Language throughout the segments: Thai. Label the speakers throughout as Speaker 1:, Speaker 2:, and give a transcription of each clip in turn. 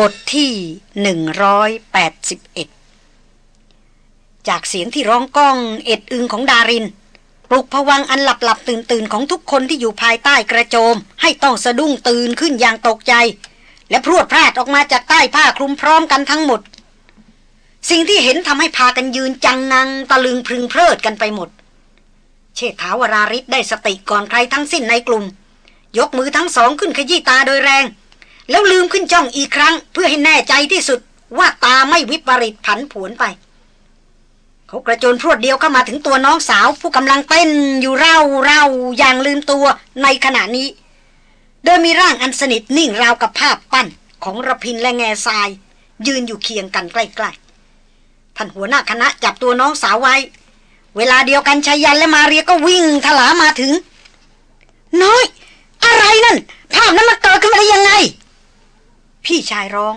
Speaker 1: บทที่หนึ่งร้อยแปดสิบเอ็ดจากเสียงที่ร้องก้องเอ็ดอึงของดารินปลุกผวังอันหลับหลับตื่นตื่นของทุกคนที่อยู่ภายใต้กระโจม ให้ต้องสะดุ้งตื่นขึ้นอย่างตกใจ และพรวดพลาดออกมาจากใต้ผ้าคลุมพร้อมกันทั้งหมด สิ่งที่เห็นทำให้พากันยืนจังงังตะลึงพึงเพลิดกันไปหมด เชษฐาวราริศได้สติก่อนใครทั้งสิ้นในกลุ่ม ยกมือทั้งสองขึ้นขยี้ตาโดยแรง แล้วลืมขึ้นจ้องอีกครั้ง เพื่อให้แน่ใจที่สุดว่าตาไม่วิปริตผันผวนไป เขากระโจนพรวดเดียวเข้ามาถึงตัวน้องสาว ผู้กำลังเต้นอยู่เร่าเร่าอย่างลืมตัวในขณะนี้ โดยมีร่างอันสนิทนิ่งราวกับภาพปั้นของระพินและแง่ทราย ยืนอยู่เคียงกันใกล้ๆท่านหัวหน้าคณะจับตัวน้องสาวไว้ เวลาเดียวกันชายันและมาเรียก็วิ่งถลามาถึง น้อย อะไรนั่นภาพนั้นมันเกิดขึ้นมาได้ยังไง พี่ชายร้อง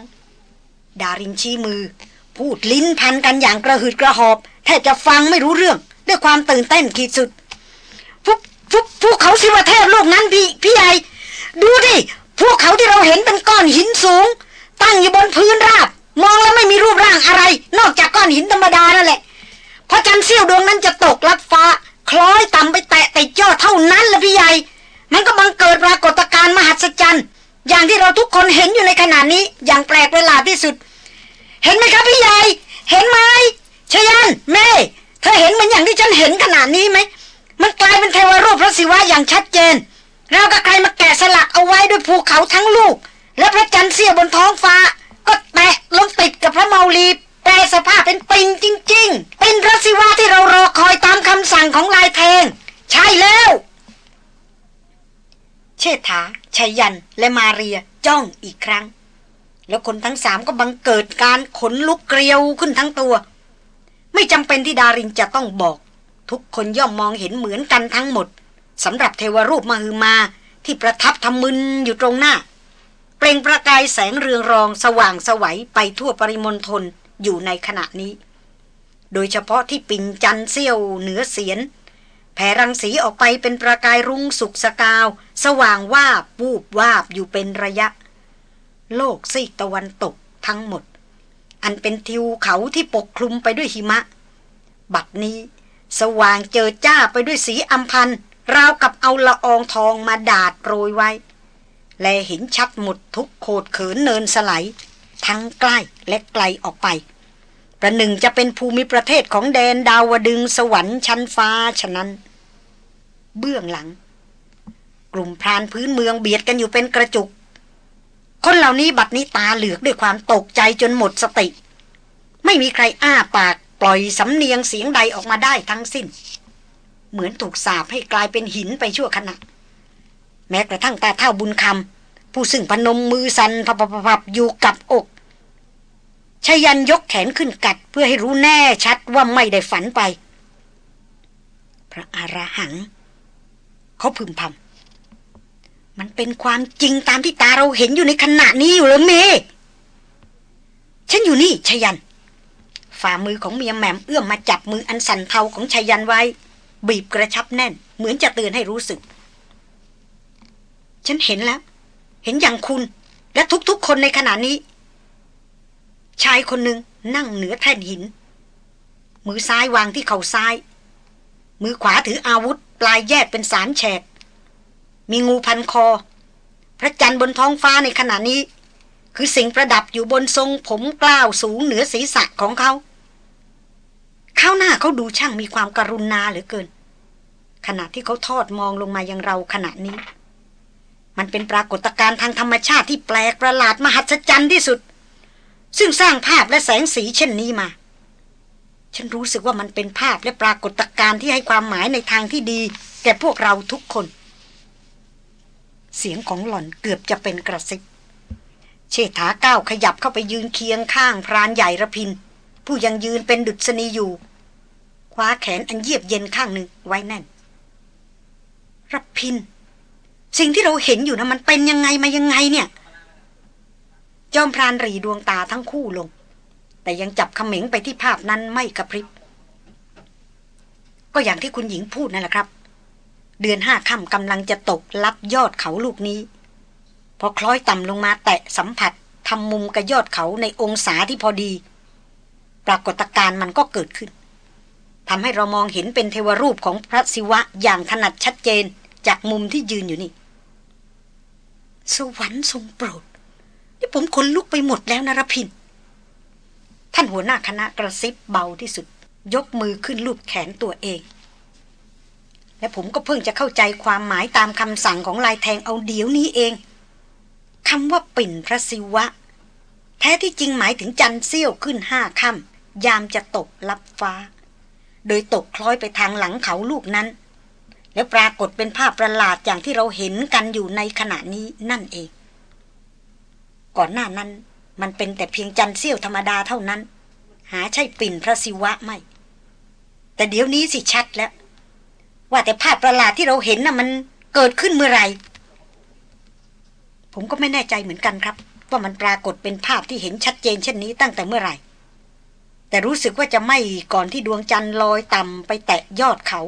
Speaker 1: ดารินชี้มือ พูดลิ้นพันกันอย่างกระหืดกระหอบ แทบจะฟังไม่รู้เรื่อง ด้วยความตื่นเต้นขีดสุดพวกพวกพวกเขาสิวเทพโลกนั้นพี่พี่ใหญ่ดูดิพวกเขาที่เราเห็นเป็นก้อนหินสูง ตั้งอยู่บนพื้นราบ มองแล้วไม่มีรูปร่างอะไร นอกจากก้อนหินธรรมดานั่นแหละพอจันทร์เสี้ยวดวงนั้นจะตกลัดฟ้า คล้อยต่ำไปแตะแต่ยอดเท่านั้นละพี่ใหญ่ มันก็บังเกิดปรากฏการณ์มหัศจรรย์ อย่างที่เราทุกคนเห็นอยู่ในขณะนี้ อย่างแปลกประหลาดที่สุด เห็นไหมครับพี่ใหญ่ เห็นไหมชยันแม่เธอเห็นเหมือนอย่างที่ฉันเห็นขนาดนี้ไหมมันกลายเป็นเทวรูปพระศิวะอย่างชัดเจน เราก็ใครมาแกะสลักเอาไว้ด้วยภูเขาทั้งลูก และพระจันทร์เสียบนท้องฟ้า ก็แตะลงติดกับพระเมาลีแปลสภาพเป็นปิงจริง ๆ เป็นพระศิวะที่เรารอคอยตามคำสั่งของลายแทงใช่แล้ว เชษฐาชัยยัน และมาเรียจ้องอีกครั้ง แล้วคนทั้งสามก็บังเกิดการขนลุกเกลียวขึ้นทั้งตัว ไม่จำเป็นที่ดารินจะต้องบอก ทุกคนย่อมมองเห็นเหมือนกันทั้งหมดสำหรับเทวรูปมหือมาที่ประทับทำมึนอยู่ตรงหน้า เปล่งประกายแสงเรืองรองสว่างสวัยไปทั่วปริมณฑลอยู่ในขณะนี้ โดยเฉพาะที่ปิ่นจันเซี่ยวเหนือเสียน แผ่รังสีออกไปเป็นประกายรุ้งสุกสกาว สว่างวาบวูบวาบอยู่เป็นระยะ โลกซีกตะวันตกทั้งหมด อันเป็นทิวเขาที่ปกคลุมไปด้วยหิมะ บัดนี้ สว่างเจอจ้าไปด้วยสีอัมพันราวกับเอาละอองทองมาดาดโรยไว้ และเห็นชัดหมดทุกโขดเขินเนินสไลทั้งใกล้และไกลออกไปประหนึ่งจะเป็นภูมิประเทศของแดนดาวดึงสวรรค์ชั้นฟ้าฉะนั้น เบื้องหลัง กลุ่มพรานพื้นเมืองเบียดกันอยู่เป็นกระจุก คนเหล่านี้บัดนี้ตาเหลือกด้วยความตกใจจนหมดสติ ไม่มีใครอ้าปากปล่อยสำเนียงเสียงใดออกมาได้ทั้งสิ้น เหมือนถูกสาบให้กลายเป็นหินไปชั่วขณะ แม้กระทั่งตาเท่าบุญคำผู้ซึ่งพนมมือสันพับๆอยู่กับอกชยันยกแขนขึ้นกัดเพื่อให้รู้แน่ชัดว่าไม่ได้ฝันไป พระอรหัง เขาพึมพำมันเป็นความจริงตามที่ตาเราเห็นอยู่ในขณะนี้อยู่หรือเม ฉันอยู่นี่ชยัน ฝ่ามือของเมียแหม่มเอื้อมมาจับมืออันสั่นเทาของชยันไว้ บีบกระชับแน่น เหมือนจะเตือนให้รู้สึก ฉันเห็นแล้ว เห็นอย่างคุณ และทุกๆคนในขณะนี้ ชายคนหนึ่งนั่งเหนือแท่นหิน มือซ้ายวางที่เข่าซ้าย มือขวาถืออาวุธ ปลายแยกเป็นสามแฉก มีงูพันคอ พระจันทร์บนท้องฟ้าในขณะนี้ คือสิ่งประดับอยู่บนทรงผมกล้าวสูงเหนือศีรษะของเขา ข้าวหน้าเขาดูช่างมีความกรุณาเหลือเกิน ขณะที่เขาทอดมองลงมายังเราขณะนี้ มันเป็นปรากฏการณ์ทางธรรมชาติที่แปลกประหลาดมหัศจรรย์ที่สุด ซึ่งสร้างภาพและแสงสีเช่นนี้มา ฉันรู้สึกว่ามันเป็นภาพและปรากฏการณ์ที่ให้ความหมายในทางที่ดี แก่พวกเราทุกคน เสียงของหล่อนเกือบจะเป็นกระซิบเชษฐาก้าวขยับเข้าไปยืนเคียงข้างพรานใหญ่ระพิน ผู้ยังยืนเป็นดุษณีอยู่ คว้าแขนอันเยียบเย็นข้างหนึ่งไว้แน่นระพิน สิ่งที่เราเห็นอยู่นะมันเป็นยังไงมายังไงเนี่ย จอมพรานรีดวงตาทั้งคู่ลง แต่ยังจับขมิงไปที่ภาพนั้นไม่กระพริบ ก็อย่างที่คุณหญิงพูดนั่นแหละครับ เดือนห้าค่ำกำลังจะตกลับยอดเขาลูกนี้ พอคล้อยต่ำลงมาแตะสัมผัสทำมุมกับยอดเขาในองศาที่พอดี ปรากฏการณ์มันก็เกิดขึ้นทำให้เรามองเห็นเป็นเทวรูปของพระศิวะอย่างถนัดชัดเจนจากมุมที่ยืนอยู่นี่ สวรรค์ทรงโปรดนี่ผมขนลุกไปหมดแล้วนะรพิน ท่านหัวหน้าคณะกระซิบเบาที่สุด ยกมือขึ้นลูบแขนตัวเอง และผมก็เพิ่งจะเข้าใจความหมายตามคำสั่งของลายแทงเอาเดี๋ยวนี้เองคำว่าปิ่นพระศิวะ แท้ที่จริงหมายถึงจันเสี้ยวขึ้นห้าค่ำยามจะตกลับฟ้า โดยตกคล้อยไปทางหลังเขาลูกนั้น แล้วปรากฏเป็นภาพประหลาดอย่างที่เราเห็นกันอยู่ในขณะนี้นั่นเอง ก่อนหน้านั้น มันเป็นแต่เพียงจันเสี้ยวธรรมดาเท่านั้น หาใช่ปิ่นพระศิวะไม่ แต่เดี๋ยวนี้สิชัดแล้ว ว่าแต่ภาพประหลาดที่เราเห็นน่ะมันเกิดขึ้นเมื่อไหร่ ผมก็ไม่แน่ใจเหมือนกันครับ ว่ามันปรากฏเป็นภาพที่เห็นชัดเจนเช่นนี้ตั้งแต่เมื่อไหร่ แต่รู้สึกว่าจะไม่ก่อนที่ดวงจันทร์ลอยต่ำไปแตะยอดเขา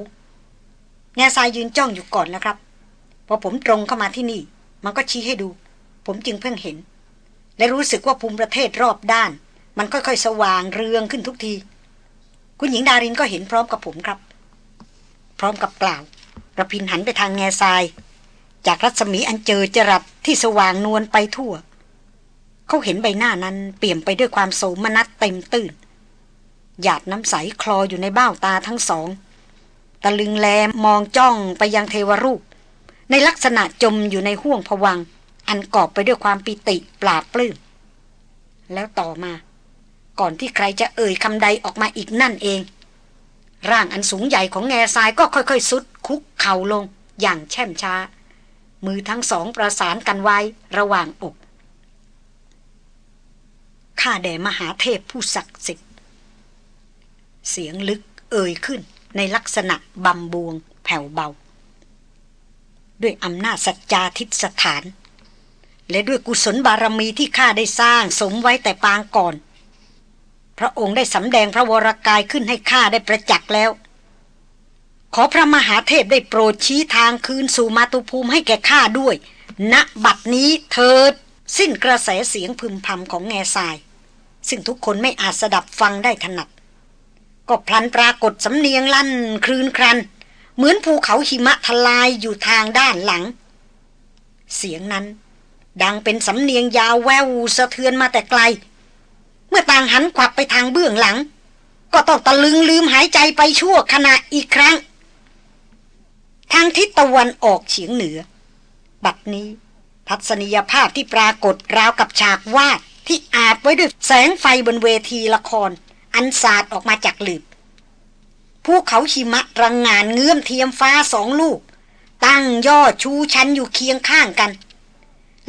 Speaker 1: แง่ทรายยืนจ้องอยู่ก่อนนะครับ พอผมตรงเข้ามาที่นี่ มันก็ชี้ให้ดู ผมจึงเพิ่งเห็น และรู้สึกว่าภูมิประเทศรอบด้าน มันค่อยๆ สว่างเรืองขึ้นทุกที คุณหญิงดารินก็เห็นพร้อมกับผมครับ พร้อมกับกล่าวระพินหันไปทางแง่ทราย จากรัศมีอันเจอจรัสที่สว่างนวลไปทั่ว เขาเห็นใบหน้านั้นเปี่ยมไปด้วยความโสมนัสเต็มตื้นหยาดน้ำใสคลออยู่ในเบ้าตาทั้งสองตะลึงแลมมองจ้องไปยังเทวรูป ในลักษณะจมอยู่ในห้วงผวัง อันกอบไปด้วยความปิติปราบปลื้มแล้วต่อมา ก่อนที่ใครจะเอ่ยคำใดออกมาอีกนั่นเอง ร่างอันสูงใหญ่ของแง่ทรายก็ค่อยๆ สุดคุกเข่าลงอย่างแช่มช้า มือทั้งสองประสานกันไว้ระหว่างอกข้าแด่มหาเทพผู้ศักดิ์สิทธิ์เสียงลึกเอ่ยขึ้นในลักษณะบำบวงแผ่วเบา ด้วยอำนาจสัจจาทิสถาน และด้วยกุศลบารมีที่ข้าได้สร้างสมไว้แต่ปางก่อน พระองค์ได้สำแดงพระวรากายขึ้นให้ข้าได้ประจักษ์แล้ว ขอพระมหาเทพได้โปรดชี้ทางคืนสู่มาตุภูมิให้แก่ข้าด้วยณบัดนี้เถิด สิ้นกระแสเสียงพึมพำของแง่ทราย ซึ่งทุกคนไม่อาจสดับฟังได้ถนัด ก็พลันปรากฏสำเนียงลั่นคลืนครัน เหมือนภูเขาหิมะทลายอยู่ทางด้านหลัง เสียงนั้น ดังเป็นสำเนียงยาวแววสะเทือนมาแต่ไกล เมื่อต่างหันขวับไปทางเบื้องหลัง ก็ต้องตะลึงลืมหายใจไปชั่วขณะอีกครั้ง ทางทิศตะวันออกเฉียงเหนือ บัดนี้ทัศนียภาพที่ปรากฏราวกับฉากวาดที่อาบไว้ด้วยแสงไฟบนเวทีละคร อันสาดออกมาจากหลืบภูเขาหิมะตระหง่านเงื้อมเทียมฟ้าสองลูก ตั้งยอดชูชันอยู่เคียงข้างกัน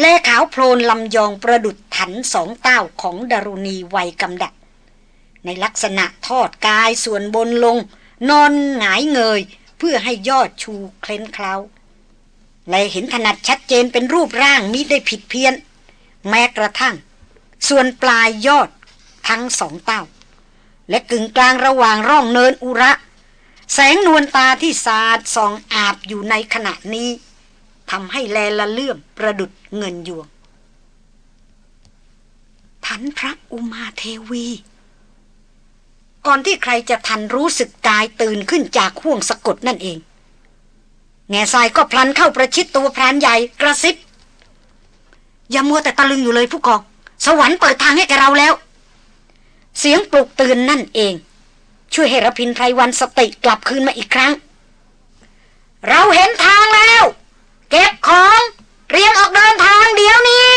Speaker 1: แลขาวโพลนลำยองประดุจถันสองเต้าของดรุณีวัยกำดัด ในลักษณะทอดกายส่วนบนลง นอนหงายเงย เพื่อให้ยอดชูเคล้นเคล้าและเห็นถนัดชัดเจนเป็นรูปร่างมิได้ผิดเพี้ยน แม้กระทั่ง ส่วนปลายยอดทั้งสองเต้า และกึ่งกลางระหว่างร่องเนินอุระ แสงนวลตาที่สาดส่องอาบอยู่ในขณะนี้ ทำให้แลละเลื่อมประดุดเงินยวงทันพระอุมาเทวี ก่อนที่ใครจะทันรู้สึกกายตื่นขึ้นจากห่วงสะกดนั่นเอง แง่ทรายก็พลันเข้าประชิดตัวพรานใหญ่กระซิบอย่ามัวแต่ตะลึงอยู่เลยผู้กอง สวรรค์เปิดทางให้แกเราแล้ว เสียงปลุกตื่นนั่นเอง ช่วยให้รพินไพรวันสติกลับคืนมาอีกครั้ง เราเห็นทางแล้ว เก็บของเรียงออกเดินทางเดี๋ยวนี้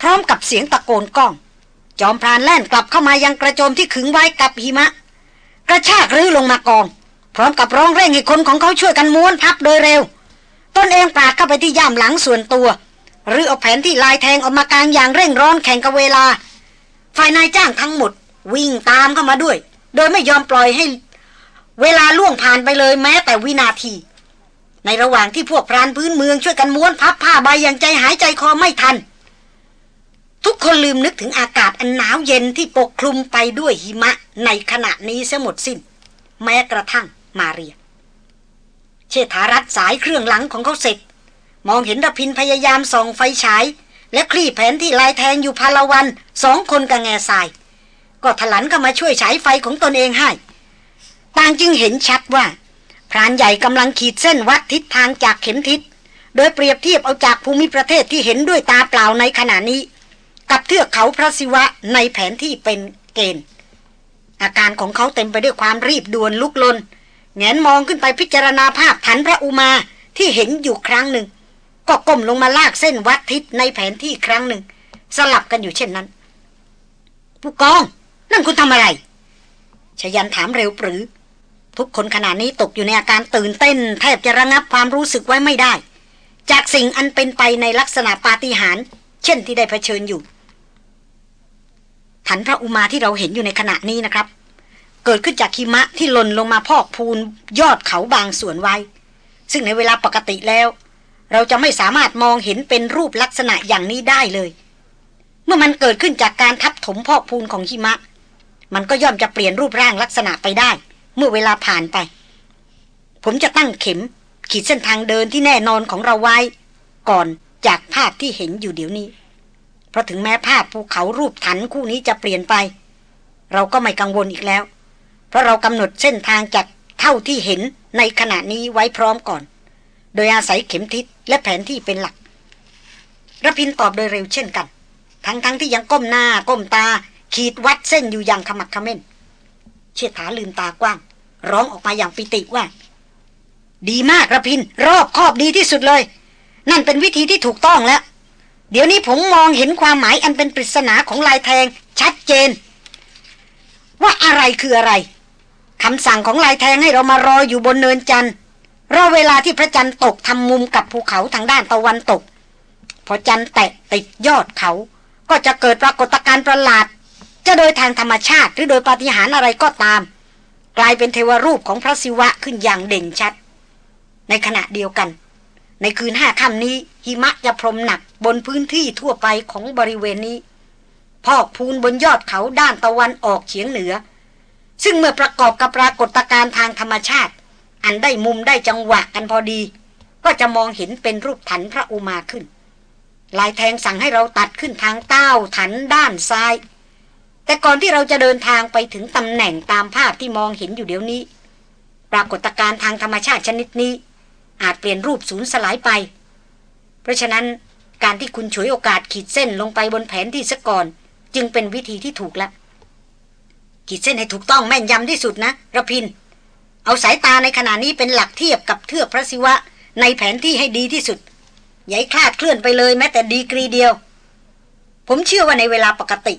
Speaker 1: พร้อมกับเสียงตะโกนก้อง จอมพรานแล่นกลับเข้ามายังกระโจมที่ขึงไว้กับหิมะ กระชากรื้อลงมากอง พร้อมกับร้องเร่งให้คนของเขาช่วยกันม้วนพับโดยเร็วตนเองปาดเข้าไปที่ย่ามหลังส่วนตัว หรือเอาแผนที่ลายแทงออกมากลางอย่างเร่งร้อนแข่งกับเวลา ฝ่ายนายจ้างทั้งหมด วิ่งตามเข้ามาด้วย โดยไม่ยอมปล่อยให้ เวลาล่วงผ่านไปเลยแม้แต่วินาที ในระหว่างที่พวกพรานพื้นเมืองช่วยกันม้วนพับผ้าใบอย่างใจหายใจคอไม่ทัน ทุกคนลืมนึกถึงอากาศอันหนาวเย็นที่ปกคลุมไปด้วยหิมะในขณะนี้เสียหมดสิน้น แม้กระทั่งมาเรีย เชษฐารัดสายเครื่องหลังของเขาเสร็จ มองเห็นรพินพยายามส่องไฟฉาย และคลี่แผนที่ลายแทงอยู่พาลวันสองคนกับแง่ทราย ก็ถลันเข้ามาช่วยฉายไฟของตนเองให้ต่างจึงเห็นชัดว่า พรานใหญ่กำลังขีดเส้นวัดทิศทางจากเข็มทิศ โดยเปรียบเทียบเอาจากภูมิประเทศที่เห็นด้วยตาเปล่าในขณะนี้ กับเทือกเขาพระศิวะในแผนที่เป็นเกณฑ์ อาการของเขาเต็มไปด้วยความรีบด่วนลุกลนแงนมองขึ้นไปพิจารณาภาพฐานพระอุมาที่เห็นอยู่ครั้งหนึ่ง ก็ก้มลงมาลากเส้นวัดทิศในแผนที่ครั้งหนึ่ง สลับกันอยู่เช่นนั้น ผู้กอง นั่นคุณทำอะไรชยันถามเร็วปรือ ทุกคนขณะนี้ตกอยู่ในอาการตื่นเต้น แทบจะระงับความรู้สึกไว้ไม่ได้ จากสิ่งอันเป็นไปในลักษณะปาฏิหาริย์เช่นที่ได้เผชิญอยู่ฐานพระอุมาที่เราเห็นอยู่ในขณะนี้นะครับ เกิดขึ้นจากหิมะที่หล่นลงมาพอกพูนยอดเขาบางส่วนไว้ ซึ่งในเวลาปกติแล้ว เราจะไม่สามารถมองเห็นเป็นรูปลักษณะอย่างนี้ได้เลย เมื่อมันเกิดขึ้นจากการทับถมพอกพูนของหิมะ มันก็ย่อมจะเปลี่ยนรูปร่างลักษณะไปได้ เมื่อเวลาผ่านไป ผมจะตั้งเข็ม ขีดเส้นทางเดินที่แน่นอนของเราไว้ ก่อนจากภาพที่เห็นอยู่เดี๋ยวนี้ เพราะถึงแม้ภาพภูเขารูปถันคู่นี้จะเปลี่ยนไป เราก็ไม่กังวลอีกแล้ว เพราะเรากำหนดเส้นทางจากเท่าที่เห็นในขณะนี้ไว้พร้อมก่อน โดยอาศัยเข็มทิศและแผนที่เป็นหลักระพินตอบโดยเร็วเช่นกัน ทั้งๆทที่ยังก้มหน้าก้มตา ขีดวัดเส้นอยู่อย่างขมักขม้น เชิดถาลืมตากว้าง ร้องออกมาอย่างปิติว่า ดีมากระพิน รอบคอบดีที่สุดเลย นั่นเป็นวิธีที่ถูกต้องแล้ว เดี๋ยวนี้ผมมองเห็นความหมายอันเป็นปริศนาของลายแทง ชัดเจน ว่าอะไรคืออะไรคำสั่งของลายแทงให้เรามารออยู่บนเนินจันทร์รอเวลาที่พระจันทร์ตกทำมุมกับภูเขาทางด้านตะวันตก พอจันทร์แตะติดยอดเขา ก็จะเกิดปรากฏการณ์ประหลาด จะโดยทางธรรมชาติหรือโดยปาฏิหาริย์อะไรก็ตาม กลายเป็นเทวรูปของพระศิวะขึ้นอย่างเด่นชัด ในขณะเดียวกัน ในคืนห้าค่ำนี้ หิมะจะพรมหนักบนพื้นที่ทั่วไปของบริเวณนี้ พอกพูนบนยอดเขาด้านตะวันออกเฉียงเหนือ ซึ่งเมื่อประกอบกับปรากฏการณ์ทางธรรมชาติ อันได้มุมได้จังหวะกันพอดี ก็จะมองเห็นเป็นรูปถันพระอุมาขึ้นลายแทงสั่งให้เราตัดขึ้นทางเต้าถันด้านซ้าย แต่ก่อนที่เราจะเดินทางไปถึงตำแหน่งตามภาพที่มองเห็นอยู่เดี๋ยวนี้ ปรากฏการณ์ทางธรรมชาติชนิดนี้ อาจเปลี่ยนรูปสูญสลายไป เพราะฉะนั้นการที่คุณฉวยโอกาสขีดเส้นลงไปบนแผนที่ซะก่อน จึงเป็นวิธีที่ถูกแล้วขีดเส้นให้ถูกต้องแม่นยำที่สุดนะระพิน เอาสายตาในขณะนี้เป็นหลักเทียบกับเทือกพระศิวะ ในแผนที่ให้ดีที่สุดอย่าคลาดเคลื่อนไปเลยแม้แต่ดีกรีเดียว ผมเชื่อว่าในเวลาปกติ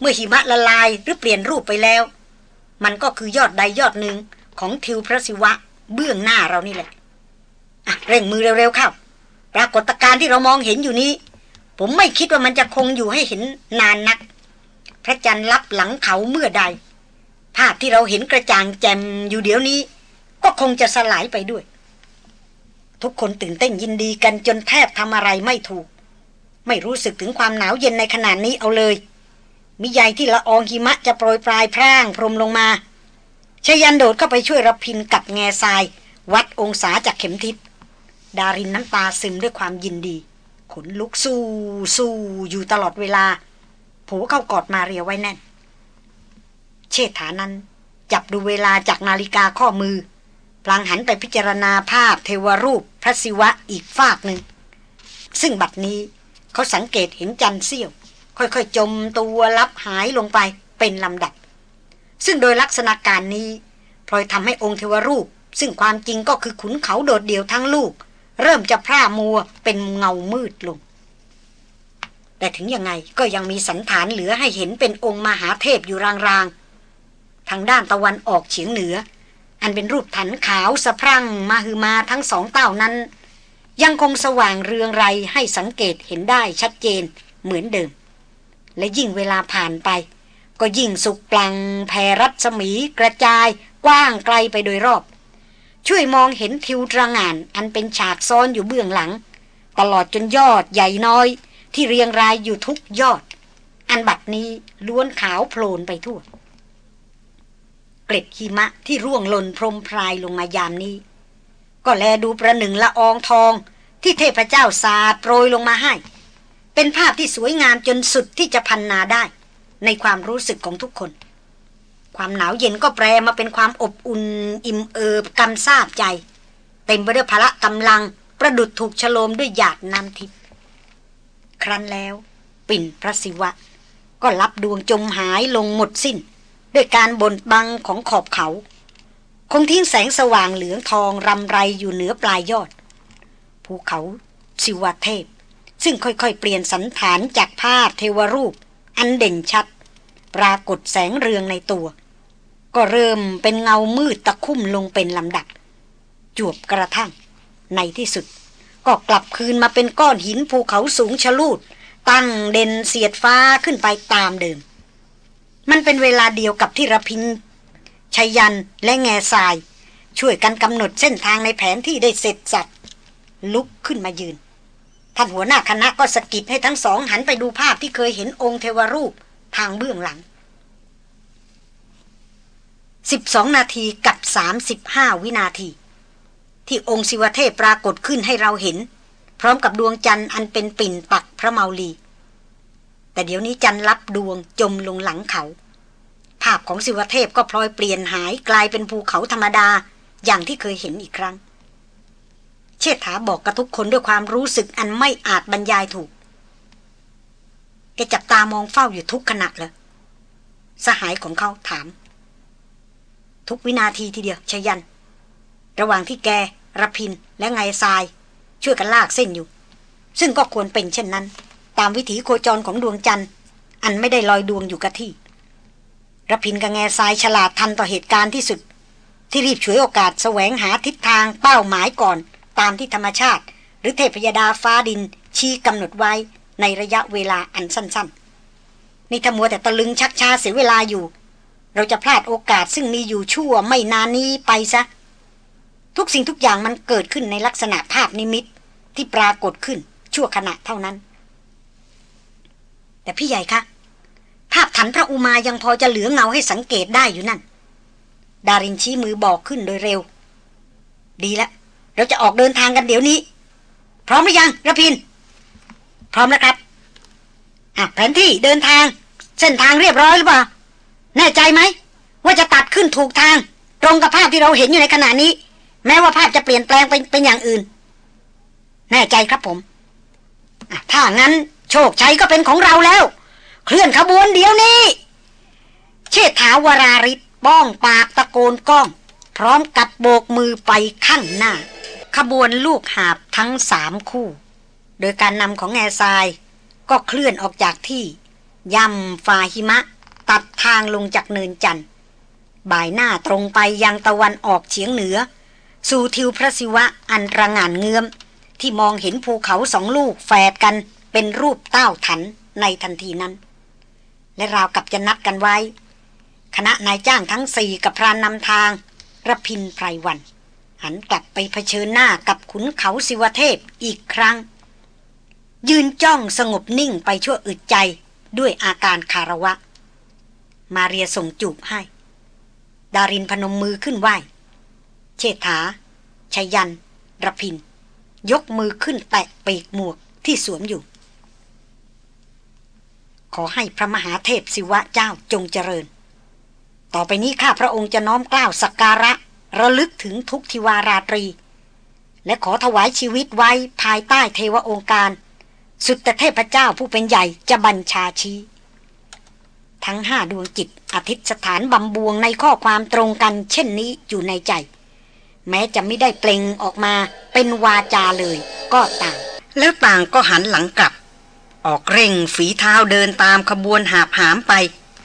Speaker 1: เมื่อหิมะละลายหรือเปลี่ยนรูปไปแล้ว มันก็คือยอดใดยอดหนึ่งของทิวพระศิวะเบื้องหน้าเรานี่แหละะเร่งมือเร็วๆเข้าปรากฏการณ์ที่เรามองเห็นอยู่นี้ ผมไม่คิดว่ามันจะคงอยู่ให้เห็นนานนัก พระจันทร์ลับหลังเขาเมื่อใด ภาพที่เราเห็นกระจ่างแจ่มอยู่เดี๋ยวนี้ ก็คงจะสลายไปด้วย ทุกคนตื่นเต้นยินดีกันจนแทบทำอะไรไม่ถูก ไม่รู้สึกถึงความหนาวเย็นในขนาดนี้เอาเลย มิยายที่ละอองหิมะจะโปรยปลายพร่างพรมลงมาชยันโดดเข้าไปช่วยรพินกับแง่ทราย วัดองศาจากเข็มทิศดารินน้ำตาซึมด้วยความยินดี ขนลุกสู้สู้อยู่ตลอดเวลาผูเข้ากอดมาเรียไว้แน่น เชษฐานั้น จับดูเวลาจากนาฬิกาข้อมือ พลางหันไปพิจารณาภาพเทวรูปพระศิวะอีกฝากหนึ่ง ซึ่งบัดนี้เขาสังเกตเห็นจันเสี้ยว ค่อยๆจมตัวลับหายลงไปเป็นลำดับ ซึ่งโดยลักษณะการนี้พลอยทำให้องค์เทวรูป ซึ่งความจริงก็คือขุนเขาโดดเดี่ยวทั้งลูก เริ่มจะพร่ามัวเป็นเงามืดลง แต่ถึงยังไงก็ยังมีสันฐานเหลือให้เห็นเป็นองค์มหาเทพอยู่รางๆ ทางด้านตะวันออกเฉียงเหนือ อันเป็นรูปถันขาวสะพรั่งมาฮือมาทั้งสองเต้านั้น ยังคงสว่างเรืองไรให้สังเกตเห็นได้ชัดเจนเหมือนเดิม และยิ่งเวลาผ่านไป ก็ยิ่งสุกปลังแผ่รัศมีกระจายกว้างไกลไปโดยรอบ ช่วยมองเห็นทิวตรงานอันเป็นฉากซ้อนอยู่เบื้องหลัง ตลอดจนยอดใหญ่น้อย ที่เรียงรายอยู่ทุกยอด อันบัดนี้ล้วนขาวโพลนไปทั่ว เกล็ดหิมะที่ร่วงหล่นพรมพรายลงมายามนี้ ก็แลดูประหนึ่งละอองทองที่เทพเจ้าสาโปรยลงมาให้ เป็นภาพที่สวยงามจนสุดที่จะพันนาได้ ในความรู้สึกของทุกคน ความหนาวเย็นก็แปรมาเป็นความอบอุ่น อิ่มเอิบกำซาบใจ เต็มไปด้วยพละกำลัง ประดุดถูกฉโลมด้วยหยาดน้ำทิพย์ครั้นแล้วปิ่นพระศิวะ ก็รับดวงจมหายลงหมดสิ้น ด้วยการบนบังของขอบเขา คงทิ้งแสงสว่างเหลืองทองรำไรอยู่เหนือปลายยอด ภูเขาศิวเทพ ซึ่งค่อยๆเปลี่ยนสันฐานจากภาพเทวรูป อันเด่นชัด ปรากฏแสงเรืองในตัว ก็เริ่มเป็นเงามืดตะคุ่มลงเป็นลำดับ จวบกระทั่ง ในที่สุด ก็กลับคืนมาเป็นก้อนหินภูเขาสูงชะลูด ตั้งเด่นเสียดฟ้าขึ้นไปตามเดิม มันเป็นเวลาเดียวกับที่ระพินชัยยันและแง่ทราย ช่วยกันกำหนดเส้นทางในแผนที่ได้เสร็จสับลุกขึ้นมายืน ท่านหัวหน้าคณะก็สกิดให้ทั้งสองหันไปดูภาพที่เคยเห็นองค์เทวรูปทางเบื้องหลัง 12 นาทีกับ 35 วินาที ที่องค์ศิวเทพปรากฏขึ้นให้เราเห็น พร้อมกับดวงจันทร์อันเป็นปิ่นปักพระเมาลี แต่เดี๋ยวนี้จันทร์รับดวงจมลงหลังเขา ภาพของศิวเทพก็พลอยเปลี่ยนหายกลายเป็นภูเขาธรรมดาอย่างที่เคยเห็นอีกครั้ง เชษฐาบอกกับทุกคนด้วยความรู้สึกอันไม่อาจบรรยายถูก แกจับตามองเฝ้าอยู่ทุกขณะเลยสหายของเขาถาม ทุกวินาทีทีเดียวชยัน ระหว่างที่แกรพินและไงทราย ช่วยกันลากเส้นอยู่ ซึ่งก็ควรเป็นเช่นนั้น ตามวิถีโคจรของดวงจันทร์อันไม่ได้ลอยดวงอยู่กับที่รพินกับแงทรายฉลาดทันต่อเหตุการณ์ที่สุด ที่รีบฉวยโอกาสแสวงหาทิศทางเป้าหมายก่อน ตามที่ธรรมชาติ หรือเทพยดาฟ้าดิน ชี้กำหนดไว้ในระยะเวลาอันสั้นๆ นี่ถ้ามัวแต่ตะลึงชักช้าเสียเวลาอยู่ เราจะพลาดโอกาสซึ่งมีอยู่ชั่วไม่นานนี้ไปซะ ทุกสิ่งทุกอย่างมันเกิดขึ้นในลักษณะภาพนิมิตที่ปรากฏขึ้นชั่วขณะเท่านั้น แต่พี่ใหญ่คะภาพถันพระอุมายังพอจะเหลือเงาให้สังเกตได้อยู่นั่น ดารินชี้มือบอกขึ้นโดยเร็ว ดีแล้ว เราจะออกเดินทางกันเดี๋ยวนี้ พร้อมหรือยังระพิน พร้อมแล้วครับอะแผนที่เดินทาง เส้นทางเรียบร้อยหรือเปล่า แน่ใจไหม ว่าจะตัดขึ้นถูกทาง ตรงกับภาพที่เราเห็นอยู่ในขณะนี้ แม้ว่าภาพจะเปลี่ยนแปลงเป็นเป็นอย่างอื่น แน่ใจครับผมถ้างั้นโชคชัยก็เป็นของเราแล้ว เคลื่อนขบวนเดี๋ยวนี้ เชษฐาวราริศบ้องปากตะโกนก้อง พร้อมกับโบกมือไปข้างหน้า ขบวนลูกหาบทั้งสามคู่ โดยการนำของแง่ทราย ก็เคลื่อนออกจากที่ย่ำฝ่าหิมะ ตัดทางลงจากเนินจันทร์บ่ายหน้าตรงไปยังตะวันออกเฉียงเหนือ สู่ทิวพระศิวะอันระงานเงือม ที่มองเห็นภูเขาสองลูกแฝดกันเป็นรูปเต้าถันในทันทีนั้น และราวกับจะนัดกันไว้ คณะนายจ้างทั้งสี่กับพรานนำทางระพินไพรวัน หันกลับไปเผชิญหน้ากับขุนเขาสิวเทพอีกครั้ง ยืนจ้องสงบนิ่งไปชั่วอึดใจด้วยอาการคาระวะ มาเรียส่งจูบให้ ดารินพนมมือขึ้นไหวเชษฐาชยันรพิน ยกมือขึ้นแตะปีกหมวกที่สวมอยู่ ขอให้พระมหาเทพศิวะเจ้าจงเจริญ ต่อไปนี้ข้าพระองค์จะน้อมกล้าวสักการะ ระลึกถึงทุกทิวาราตรี และขอถวายชีวิตไว้ภายใต้องค์องค์การ สุดแต่เทพเจ้าผู้เป็นใหญ่จะบัญชาชี้ ทั้งห้าดวงจิตอธิษฐานบำบวงในข้อความตรงกันเช่นนี้อยู่ในใจ แม้จะไม่ได้เปล่งออกมาเป็นวาจาเลยก็ต่าง แล้วต่างก็หันหลังกลับ ออกเร่งฝีเท้าเดินตามขบวนหาบหามไป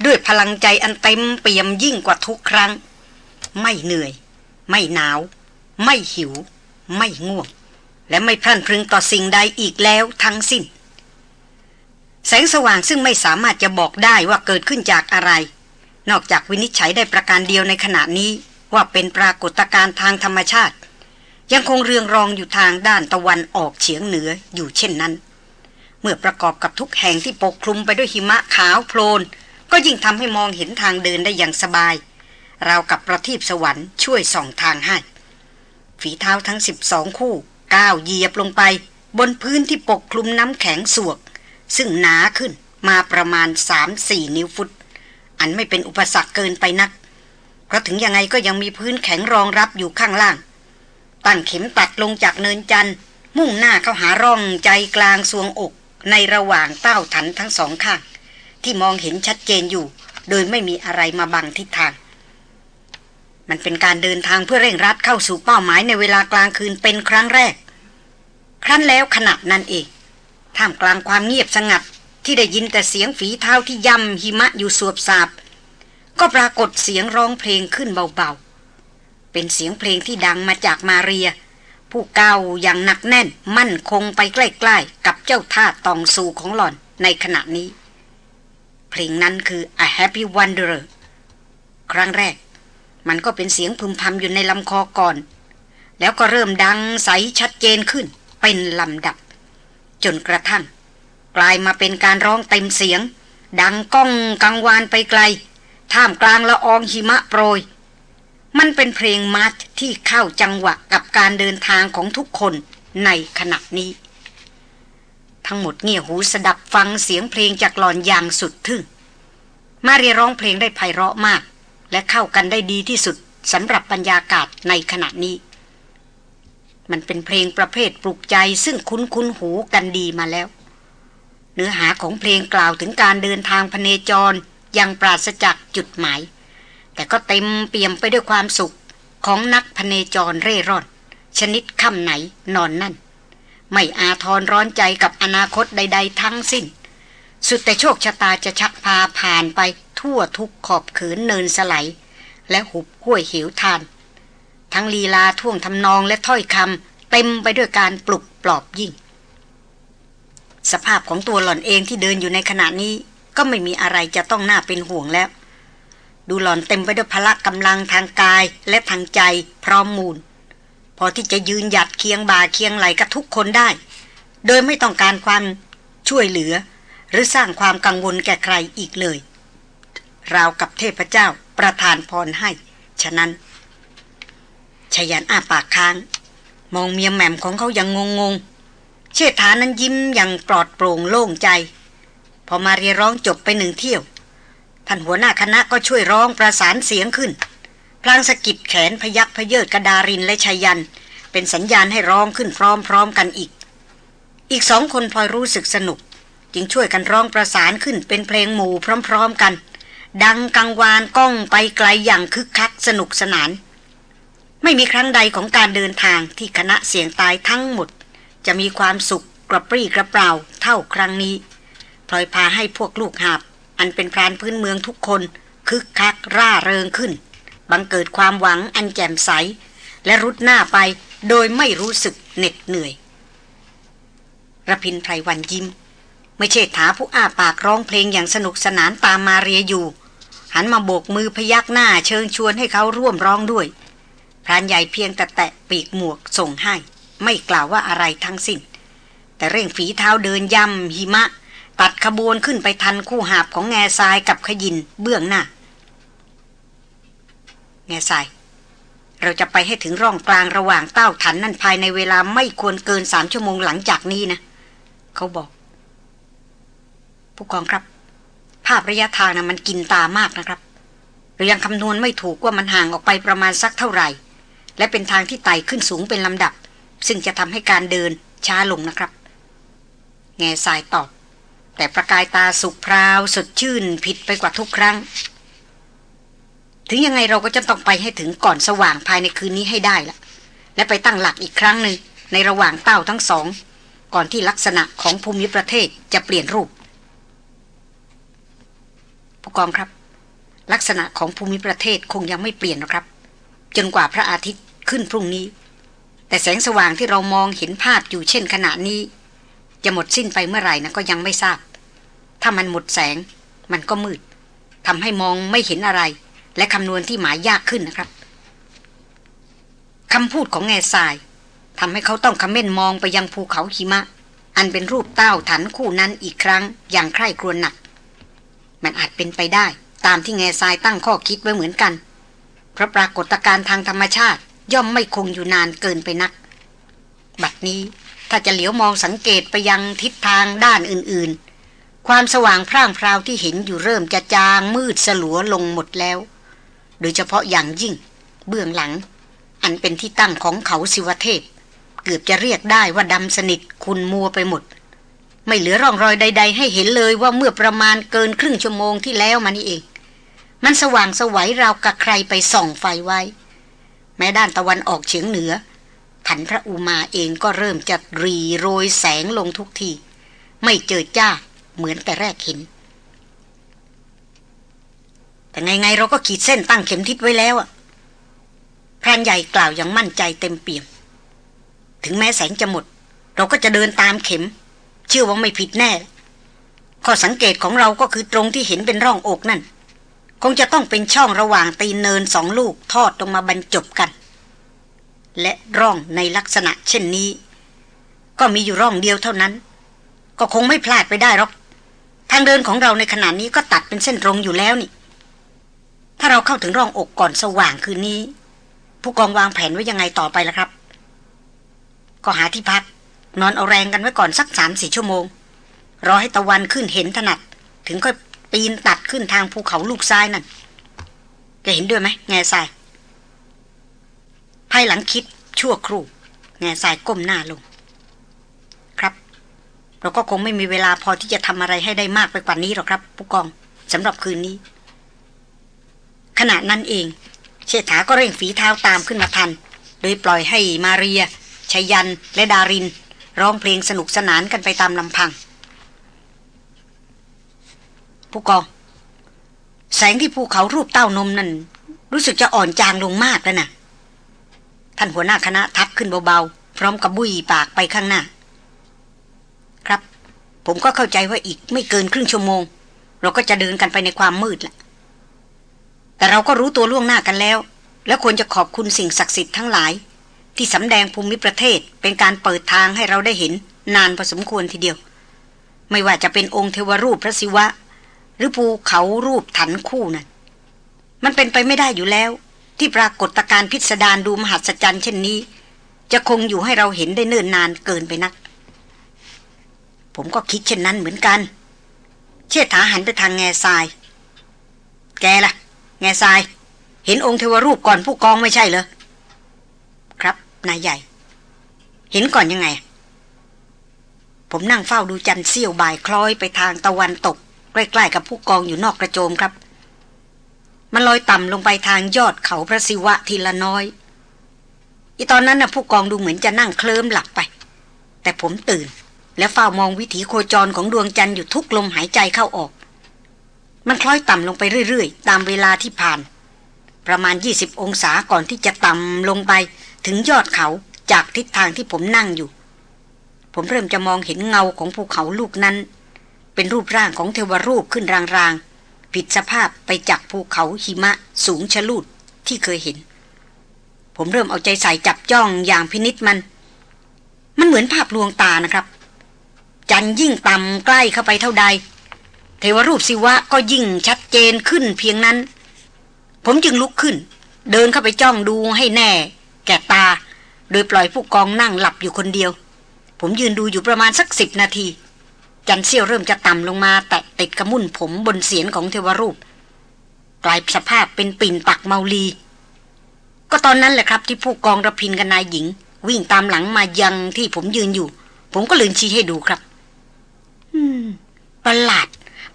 Speaker 1: ด้วยพลังใจอันเต็มเปี่ยมยิ่งกว่าทุกครั้ง ไม่เหนื่อย ไม่หนาว ไม่หิว ไม่ง่วง และไม่พลันพรึงต่อสิ่งใดอีกแล้วทั้งสิ้น แสงสว่างซึ่งไม่สามารถจะบอกได้ว่าเกิดขึ้นจากอะไร นอกจากวินิจฉัยได้ประการเดียวในขณะนี้ว่าเป็นปรากฏการณ์ทางธรรมชาติ ยังคงเรืองรองอยู่ทางด้านตะวันออกเฉียงเหนืออยู่เช่นนั้น เมื่อประกอบกับทุกแห่งที่ปกคลุมไปด้วยหิมะขาวโพลนก็ยิ่งทำให้มองเห็นทางเดินได้อย่างสบาย รากับประทีปสวรรค์ช่วยส่องทางให้ ฝีเท้าทั้งสิบสองคู่ก้าวเหยียบลงไป บนพื้นที่ปกคลุมน้ำแข็งสวก ซึ่งหนาขึ้นมาประมาณสามสี่นิ้วฟุต อันไม่เป็นอุปสรรคเกินไปนัก เพราะถึงยังไงก็ยังมีพื้นแข็งรองรับอยู่ข้างล่าง ตั้งเข็มตัดลงจากเนินจันทร์มุ่งหน้าเข้าหาร่องใจกลางสวงอกในระหว่างเต้าถันทั้งสองข้าง ที่มองเห็นชัดเจนอยู่ โดยไม่มีอะไรมาบังทิศทาง มันเป็นการเดินทางเพื่อเร่งรัดเข้าสู่เป้าหมายในเวลากลางคืนเป็นครั้งแรก ครั้นแล้วขณะนั้นเอง ท่ามกลางความเงียบสงัดที่ได้ยินแต่เสียงฝีเท้าที่ย่ำหิมะอยู่สวบสาบ ก็ปรากฏเสียงร้องเพลงขึ้นเบาๆ เป็นเสียงเพลงที่ดังมาจากมาเรีย ผู้เก่าอย่างหนักแน่นมั่นคงไปใกล้ๆ กับเจ้าท่าตองสูของหล่อนในขณะนี้ เพลงนั้นคือ A Happy Wanderer ครั้งแรก มันก็เป็นเสียงพึมพำอยู่ในลำคอก่อน แล้วก็เริ่มดังใสชัดเจนขึ้น เป็นลำดับ จนกระทั่ง กลายมาเป็นการร้องเต็มเสียง ดังก้องกังวานไปไกล ท่ามกลางละอองหิมะโปรย มันเป็นเพลงมาร์ชที่เข้าจังหวะกับการเดินทางของทุกคนในขณะนี้ ทั้งหมดเงี่ยหูสดับฟังเสียงเพลงจากหลอนอย่างสุดทึ่ง มาเรียร้องเพลงได้ไพเราะมาก และเข้ากันได้ดีที่สุดสำหรับบรรยากาศในขณะนี้ มันเป็นเพลงประเภทปลุกใจซึ่งคุ้นคุ้นหูกันดีมาแล้ว เนื้อหาของเพลงกล่าวถึงการเดินทางพเนจรยังปราศจากจุดหมาย แต่ก็เต็มเปี่ยมไปด้วยความสุขของนักพเนจรเร่ร่อน ชนิดค่ำไหนนอนนั่น ไม่อาทรร้อนใจกับอนาคตใด ๆ ทั้งสิ้น สุดแต่โชคชะตาจะชักพาผ่านไป ทั่วทุกขอบเขืนเนินสไลและหุบห้วยเหวทาน ทั้งลีลาท่วงทำนองและถ้อยคำเต็มไปด้วยการปลุกปลอบยิ่ง สภาพของตัวหล่อนเองที่เดินอยู่ในขณะนี้ก็ไม่มีอะไรจะต้องน่าเป็นห่วงแล้ว ดูหล่อนเต็มไปด้วยพละกำลังทางกายและทางใจพร้อมมูล พอที่จะยืนหยัดเคียงบ่าเคียงไหลกับทุกคนได้ โดยไม่ต้องการความช่วยเหลือ หรือสร้างความกังวลแก่ใครอีกเลย ราวกับเทพเจ้าประทานพรให้ ฉะนั้นชยันอ้าปากค้าง มองเมียแหม่มของเขาอย่างงงๆ เชษฐานั้นยิ้มอย่างปลอดโปร่งโล่งใจ พอมาเรียร้องจบไปหนึ่งเที่ยว ท่านหัวหน้าคณะก็ช่วยร้องประสานเสียงขึ้น พลางสะกิดแขนพยักพเยิดกระดารินและชายัน เป็นสัญญาณให้ร้องขึ้นพร้อมๆกันอีก อีกสองคนพลอยรู้สึกสนุก จึงช่วยกันร้องประสานขึ้นเป็นเพลงหมู่พร้อม ๆกัน ดังกังวานก้องไปไกลอย่างคึกคักสนุกสนาน ไม่มีครั้งใดของการเดินทางที่คณะเสียงตายทั้งหมด จะมีความสุขกระปรี้กระเปร่าเท่าครั้งนี้พลอยพาให้พวกลูกหาบ อันเป็นพรานพื้นเมืองทุกคน คึกคักร่าเริงขึ้น บังเกิดความหวังอันแจ่มใส และรุดหน้าไปโดยไม่รู้สึกเหน็ดเหนื่อยระพินไพรวันยิ้ม ไม่เชษฐาผู้อ้าปากร้องเพลงอย่างสนุกสนานตามมาเรียอยู่ หันมาโบกมือพยักหน้าเชิญชวนให้เขาร่วมร้องด้วย พรานใหญ่เพียงแต่แตะปีกหมวกส่งให้ ไม่กล่าวว่าอะไรทั้งสิ้น แต่เร่งฝีเท้าเดินย่ำหิมะ ตัดขบวนขึ้นไปทันคู่หาบของแง่ทรายกับขยินเบื้องหน้า แง่ทราย เราจะไปให้ถึงร่องกลางระหว่างเต้าถันนั่นภายในเวลาไม่ควรเกินสามชั่วโมงหลังจากนี้นะ เขาบอก ผู้กองครับ ภาพระยะทางนะ่ะมันกินตามากนะครับเรายังคำนวณไม่ถูกว่ามันห่างออกไปประมาณสักเท่าไหร่ และเป็นทางที่ไต่ขึ้นสูงเป็นลำดับ ซึ่งจะทำให้การเดินช้าลงนะครับ แง่สายตอบ แต่ประกายตาสุกพราว สดชื่นผิดไปกว่าทุกครั้ง ถึงยังไงเราก็จะต้องไปให้ถึงก่อนสว่างภายในคืนนี้ให้ได้ละและไปตั้งหลักอีกครั้งหนึ่งในระหว่างเต้าทั้งสอง ก่อนที่ลักษณะของภูมิประเทศจะเปลี่ยนรูป ผู้กองครับ ลักษณะของภูมิประเทศคงยังไม่เปลี่ยนหรอกครับ จนกว่าพระอาทิตย์ขึ้นพรุ่งนี้ แต่แสงสว่างที่เรามองเห็นภาพอยู่เช่นขณะนี้ จะหมดสิ้นไปเมื่อไหร่นะก็ยังไม่ทราบ ถ้ามันหมดแสง มันก็มืดทำให้มองไม่เห็นอะไร และคำนวณที่หมายยากขึ้นนะครับคำพูดของแง่ทรายทำให้เขาต้องคำเม่นมองไปยังภูเขาหิมะ อันเป็นรูปเต้าถันคู่นั้นอีกครั้งอย่างใคร่ครวญหนัก มันอาจเป็นไปได้ ตามที่แง่ทรายตั้งข้อคิดไว้เหมือนกัน เพราะปรากฏการณ์ทางธรรมชาติ ย่อมไม่คงอยู่นานเกินไปนัก บัดนี้ถ้าจะเหลียวมองสังเกตไปยังทิศทางด้านอื่นๆ ความสว่างพร่างพราวที่เห็นอยู่เริ่มจะจางมืดสลัวลงหมดแล้ว โดยเฉพาะอย่างยิ่ง เบื้องหลัง อันเป็นที่ตั้งของเขาสิวเทพ เกือบจะเรียกได้ว่าดำสนิทคุณมัวไปหมด ไม่เหลือร่องรอยใด ๆ ให้เห็นเลยว่าเมื่อประมาณเกินครึ่งชั่วโมงที่แล้วมานี่เอง มันสว่างสวัยราวกับใครไปส่องไฟไว้ แม้ด้านตะวันออกเฉียงเหนือถันพระอุมาเองก็เริ่มจะรีโรยแสงลงทุกที ไม่เจอจ้าเหมือนแต่แรกเห็น แต่ไงไงเราก็ขีดเส้นตั้งเข็มทิศไว้แล้วอะพรานใหญ่กล่าวอย่างมั่นใจเต็มเปี่ยม ถึงแม้แสงจะหมด เราก็จะเดินตามเข็ม เชื่อว่าไม่ผิดแน่ ข้อสังเกตของเราก็คือตรงที่เห็นเป็นร่องอกนั่น คงจะต้องเป็นช่องระหว่างตีนเนินสองลูกทอดลงมาบรรจบกัน และร่องในลักษณะเช่นนี้ ก็มีอยู่ร่องเดียวเท่านั้น ก็คงไม่พลาดไปได้หรอก ทางเดินของเราในขณะนี้ก็ตัดเป็นเส้นตรงอยู่แล้วนี่ ถ้าเราเข้าถึงร่องอกก่อนสว่างคืนนี้ ผู้กองวางแผนไว้ยังไงต่อไปล่ะครับ ก็หาที่พัก นอนเอาแรงกันไว้ก่อนสักสามสี่ชั่วโมง รอให้ตะวันขึ้นเห็นถนัด ถึงค่อยปีนตัดขึ้นทางภูเขาลูกซ้ายนั่นแกเห็นด้วยไหมแง่ทรายภายหลังคิดชั่วครู่แง่ทรายก้มหน้าลง ครับ เราก็คงไม่มีเวลาพอที่จะทำอะไรให้ได้มากไปกว่านี้หรอกครับ ผู้กองสำหรับคืนนี้ ขณะนั้นเอง เชษฐาก็เร่งฝีเท้าตามขึ้นมาทัน โดยปล่อยให้มาเรียชยันและดาริน ร้องเพลงสนุกสนานกันไปตามลำพัง ผู้กอง แสงที่ภูเขารูปเต้านมนั่น รู้สึกจะอ่อนจางลงมากแล้วนะท่านหัวหน้าคณะทักขึ้นเบาๆ พร้อมกับบุยปากไปข้างหน้า ครับ ผมก็เข้าใจว่าอีกไม่เกินครึ่งชั่วโมง เราก็จะเดินกันไปในความมืดแหละแต่เราก็รู้ตัวล่วงหน้ากันแล้ว และควรจะขอบคุณสิ่งศักดิ์สิทธิ์ทั้งหลาย ที่สำแดงภูมิประเทศเป็นการเปิดทางให้เราได้เห็นนานพอสมควรทีเดียว ไม่ว่าจะเป็นองค์เทวรูปพระศิวะ หรือภูเขารูปถันคู่นั้นมันเป็นไปไม่ได้อยู่แล้ว ที่ปรากฏการพิสดารดูมหัศจรรย์เช่นนี้ จะคงอยู่ให้เราเห็นได้เนิ่นนานเกินไปนัก ผมก็คิดเช่นนั้นเหมือนกัน เชษฐาหันไปทางแง่ทราย แกล่ะ แง่ทราย เห็นองค์เทวรูปก่อนผู้กองไม่ใช่เหรอ นายใหญ่ เห็นก่อนยังไง ผมนั่งเฝ้าดูจันเสี้ยวบ่ายคล้อยไปทางตะวันตก ใกล้ๆกับผู้กองอยู่นอกกระโจมครับ มันลอยต่ำลงไปทางยอดเขาพระศิวะทีละน้อย อีตอนนั้นนะผู้กองดูเหมือนจะนั่งเคลิ้มหลับไป แต่ผมตื่น และเฝ้ามองวิถีโคจรของดวงจันทร์อยู่ทุกลมหายใจเข้าออก มันคล้อยต่ำลงไปเรื่อยๆ ตามเวลาที่ผ่านประมาณ 20 องศาก่อนที่จะต่ำลงไป ถึงยอดเขาจากทิศทางที่ผมนั่งอยู่ ผมเริ่มจะมองเห็นเงาของภูเขาลูกนั้น เป็นรูปร่างของเทวรูปขึ้นรางๆ ผิดสภาพไปจากภูเขาหิมะสูงชะลูดที่เคยเห็น ผมเริ่มเอาใจใส่จับจ้องอย่างพินิษมัน มันเหมือนภาพลวงตานะครับ จันยิ่งต่ำใกล้เข้าไปเท่าใด เทวรูปศิวะก็ยิ่งชัดเจนขึ้นเพียงนั้น ผมจึงลุกขึ้น เดินเข้าไปจ้องดูให้แน่ แก่ตา โดยปล่อยผู้กองนั่งหลับอยู่คนเดียว ผมยืนดูอยู่ประมาณสักสิบนาที จันเซี่ยวเริ่มจะต่ำลงมา แตะติดกระมุ่นผมบนเสียนของเทวรูป กลายสภาพเป็นปิ่นปักเมาลี ก็ตอนนั้นแหละครับที่ผู้กองระพินกับนายหญิง วิ่งตามหลังมายังที่ผมยืนอยู่ ผมก็ลืนชี้ให้ดูครับ อืม ประหลาด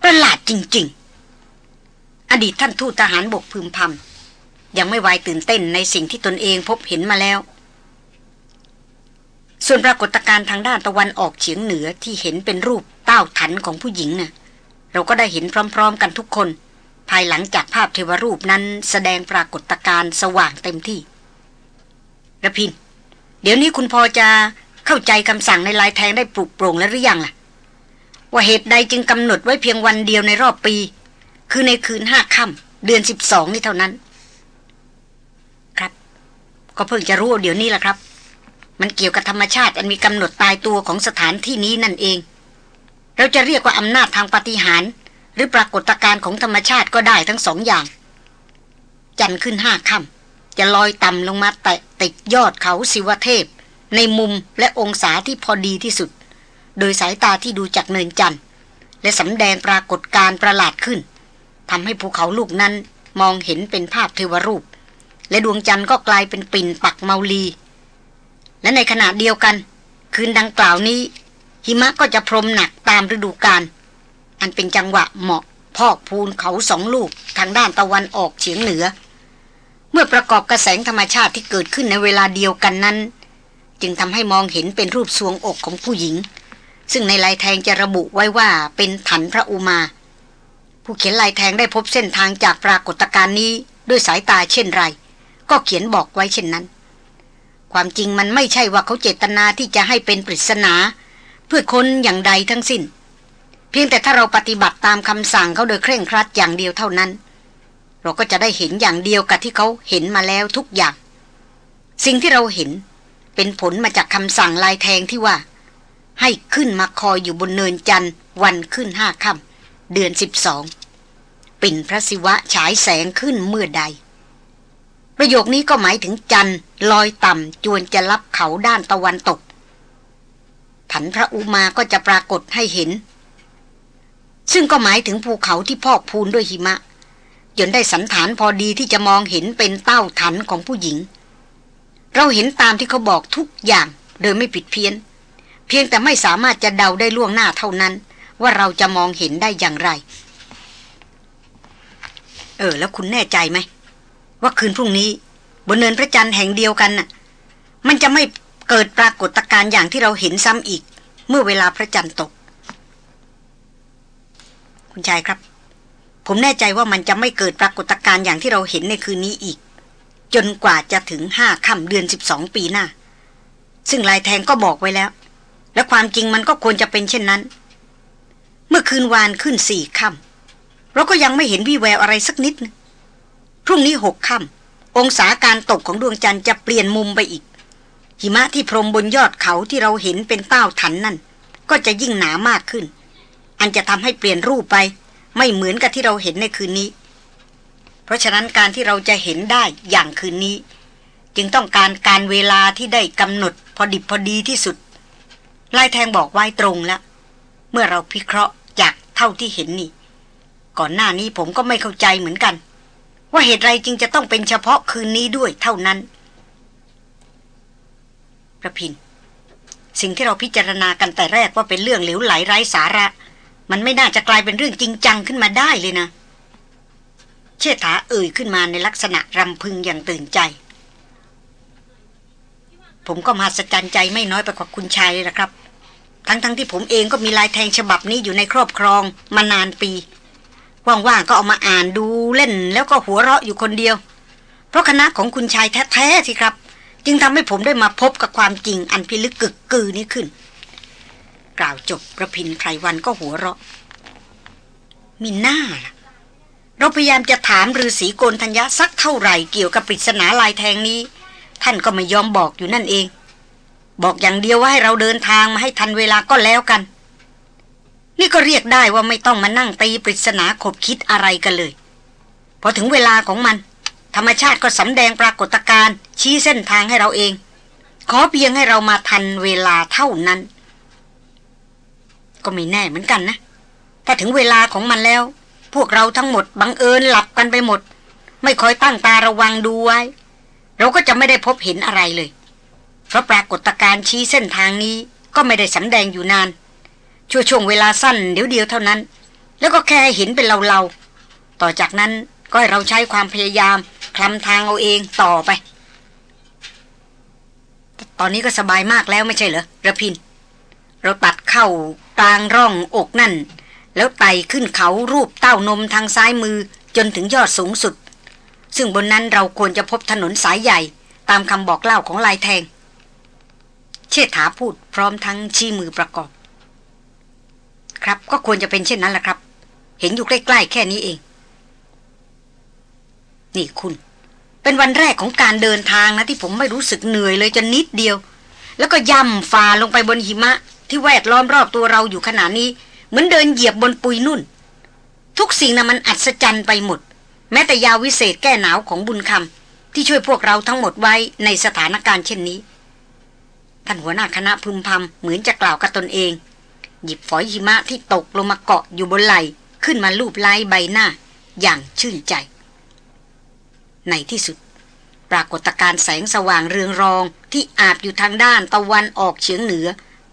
Speaker 1: ประหลาดจริง ๆ อดีตท่านทูตทหารบกพึมพำ ยังไม่ไวายตื่นเต้นในสิ่งที่ตนเองพบเห็นมาแล้ว ส่วนปรากฏการณ์ทางด้านตะวันออกเฉียงเหนือที่เห็นเป็นรูปเต้าถันของผู้หญิงน่ะเราก็ได้เห็นพร้อมๆ กันทุกคน ภายหลังจากภาพเทวรูปนั้นแสดงปรากฏการณ์สว่างเต็มที่ระพิน เดี๋ยวนี้คุณพอจะเข้าใจคำสั่งในลายแทงได้ปลุกโปร่งแล้วหรือยังล่ะ ว่าเหตุใดจึงกำหนดไว้เพียงวันเดียวในรอบปี คือในคืนห้าค่ำเดือนสิบสองนี่เท่านั้น ก็เพิ่งจะรู้เดี๋ยวนี้แหละครับ มันเกี่ยวกับธรรมชาติอันมีกำหนดตายตัวของสถานที่นี้นั่นเอง เราจะเรียกว่าอำนาจทางปฏิหาร หรือปรากฏการณ์ของธรรมชาติก็ได้ทั้งสองอย่าง จันทร์ขึ้นห้าค่ำจะลอยต่ำลงมาแตะติดยอดเขาสิวเทพ ในมุมและองศาที่พอดีที่สุด โดยสายตาที่ดูจากเนินจันทร์และสำแดงปรากฏการประหลาดขึ้นทำให้ภูเขาลูกนั้นมองเห็นเป็นภาพเทวรูป และดวงจันทร์ก็กลายเป็นปิ่นปักเมาลี และในขณะเดียวกัน คืนดังกล่าวนี้ หิมะก็จะพรมหนักตามฤดูกาลอันเป็นจังหวะเหมาะพอกพูนเขาสองลูกทางด้านตะวันออกเฉียงเหนือ เมื่อประกอบกระแสงธรรมชาติที่เกิดขึ้นในเวลาเดียวกันนั้น จึงทำให้มองเห็นเป็นรูปทรวงอกของผู้หญิง ซึ่งในลายแทงจะระบุไว้ว่าเป็นถันพระอุมา ผู้เขียนลายแทงได้พบเส้นทางจากปรากฏการณ์นี้ด้วยสายตาเช่นไร ก็เขียนบอกไว้เช่นนั้น ความจริงมันไม่ใช่ว่าเขาเจตนาที่จะให้เป็นปริศนา เพื่อคนอย่างใดทั้งสิ้น เพียงแต่ถ้าเราปฏิบัติตามคำสั่งเขาโดยเคร่งครัดอย่างเดียวเท่านั้น เราก็จะได้เห็นอย่างเดียวกับที่เขาเห็นมาแล้วทุกอย่าง สิ่งที่เราเห็นเป็นผลมาจากคำสั่งลายแทงที่ว่า ให้ขึ้นมาคอยอยู่บนเนินจันทร์วันขึ้นห้าค่ำเดือนสิบสองปิ่นพระศิวะฉายแสงขึ้นเมื่อใด ประโยคนี้ก็หมายถึงจันลอยต่ำจวนจะรับเขาด้านตะวันตกถันพระอุมาก็จะปรากฏให้เห็น ซึ่งก็หมายถึงภูเขาที่พอกพูนด้วยหิมะจนได้สันฐานพอดีที่จะมองเห็นเป็นเต้าถันของผู้หญิง เราเห็นตามที่เขาบอกทุกอย่างโดยไม่ผิดเพี้ยน เพียงแต่ไม่สามารถจะเดาได้ล่วงหน้าเท่านั้น ว่าเราจะมองเห็นได้อย่างไร เออ แล้วคุณแน่ใจไหม ว่าคืนพรุ่งนี้ บนเนินพระจันทร์แห่งเดียวกันน่ะ มันจะไม่เกิดปรากฏการณ์อย่างที่เราเห็นซ้ำอีก เมื่อเวลาพระจันทร์ตก คุณชายครับ ผมแน่ใจว่ามันจะไม่เกิดปรากฏการณ์อย่างที่เราเห็นในคืนนี้อีก จนกว่าจะถึงห้าค่ำเดือนสิบสองปีหน้า ซึ่งลายแทงก็บอกไว้แล้ว และความจริงมันก็ควรจะเป็นเช่นนั้น เมื่อคืนวานขึ้นสี่ค่ำเราก็ยังไม่เห็นวี่แววอะไรสักนิดนึง พรุ่งนี้หกค่ำองศาการตกของดวงจันทร์จะเปลี่ยนมุมไปอีก หิมะที่พรมบนยอดเขาที่เราเห็นเป็นเต้าถันนั่น ก็จะยิ่งหนามากขึ้น อันจะทำให้เปลี่ยนรูปไป ไม่เหมือนกับที่เราเห็นในคืนนี้ เพราะฉะนั้นการที่เราจะเห็นได้อย่างคืนนี้ จึงต้องการการเวลาที่ได้กำหนดพอดิบพอดีที่สุดลายแทงบอกไว้ตรงแล้วเมื่อเราพิเคราะห์จากเท่าที่เห็นนี่ ก่อนหน้านี้ผมก็ไม่เข้าใจเหมือนกัน ว่าเหตุไรจึงจะต้องเป็นเฉพาะคืนนี้ด้วยเท่านั้นประพิน สิ่งที่เราพิจารณากันแต่แรกว่าเป็นเรื่องเหลวไหลไร้สาระ มันไม่น่าจะกลายเป็นเรื่องจริงจังขึ้นมาได้เลยนะ เชษฐาเอ่ยขึ้นมาในลักษณะรำพึงอย่างตื่นใจ ผมก็มหัศจรรย์ใจไม่น้อยไปกว่าคุณชายเลยนะครับ ทั้งๆทที่ผมเองก็มีลายแทงฉบับนี้อยู่ในครอบครองมานานปี ว่างๆก็เอามาอ่านดูเล่นแล้วก็หัวเราะอยู่คนเดียว เพราะคณะของคุณชายแท้ๆสิครับ จึงทำให้ผมได้มาพบกับความจริงอันพิลึกกึกกือนี้ขึ้น กล่าวจบประพินไพรวันก็หัวเราะมีหน้าล่ะเราพยายามจะถามฤาษีโกนธัญญาสักเท่าไหร่เกี่ยวกับปริศนาลายแทงนี้ ท่านก็ไม่ยอมบอกอยู่นั่นเอง บอกอย่างเดียวว่าให้เราเดินทางมาให้ทันเวลาก็แล้วกัน นี่ก็เรียกได้ว่าไม่ต้องมานั่งตีปริศนาขบคิดอะไรกันเลย พอถึงเวลาของมัน ธรรมชาติก็สำแดงปรากฏการณ์ชี้เส้นทางให้เราเอง ขอเพียงให้เรามาทันเวลาเท่านั้น ก็ไม่แน่เหมือนกันนะ ถ้าถึงเวลาของมันแล้ว พวกเราทั้งหมดบังเอิญหลับกันไปหมด ไม่คอยตั้งตาระวังดูไว้ เราก็จะไม่ได้พบเห็นอะไรเลย เพราะปรากฏการณ์ชี้เส้นทางนี้ก็ไม่ได้สำแดงอยู่นาน ช่วช่วงเวลาสั้นเดี๋ยวเดียวเท่านั้น แล้วก็แค่เห็นเป็นเราๆ ต่อจากนั้นก็ให้เราใช้ความพยายามคลำทางเอาเองต่อไป ตอนนี้ก็สบายมากแล้วไม่ใช่เหรอระพิน เราตัดเข้ากลางร่องอกนั่น แล้วไต่ขึ้นเขารูปเต้านมทางซ้ายมือจนถึงยอดสูงสุด ซึ่งบนนั้นเราควรจะพบถนนสายใหญ่ตามคำบอกเล่าของลายแทง เชษฐาพูดพร้อมทั้งชี้มือประกอบ ครับ ก็ควรจะเป็นเช่นนั้นแหละครับ เห็นอยู่ใกล้ๆแค่นี้เอง นี่คุณ เป็นวันแรกของการเดินทางนะที่ผมไม่รู้สึกเหนื่อยเลยจนนิดเดียว แล้วก็ย่ำฝ่าลงไปบนหิมะ ที่แวดล้อมรอบตัวเราอยู่ขณะนี้ เหมือนเดินเหยียบบนปุยนุ่น ทุกสิ่งนะ่ะมันอัศจรรย์ไปหมด แม้แต่ยาวิเศษแก้หนาวของบุญคำที่ช่วยพวกเราทั้งหมดไว้ในสถานการณ์เช่นนี้ท่านหัวหน้าคณะพึมพำเหมือนจะกล่าวกับตนเอง หยิบฝอยหิมะที่ตกลงมาเกาะอยู่บนไหล่ขึ้นมาลูบไล้ใบหน้า อย่างชื่นใจ ในที่สุด ปรากฏการแสงสว่างเรืองรองที่อาบอยู่ทางด้านตะวันออกเฉียงเหนือ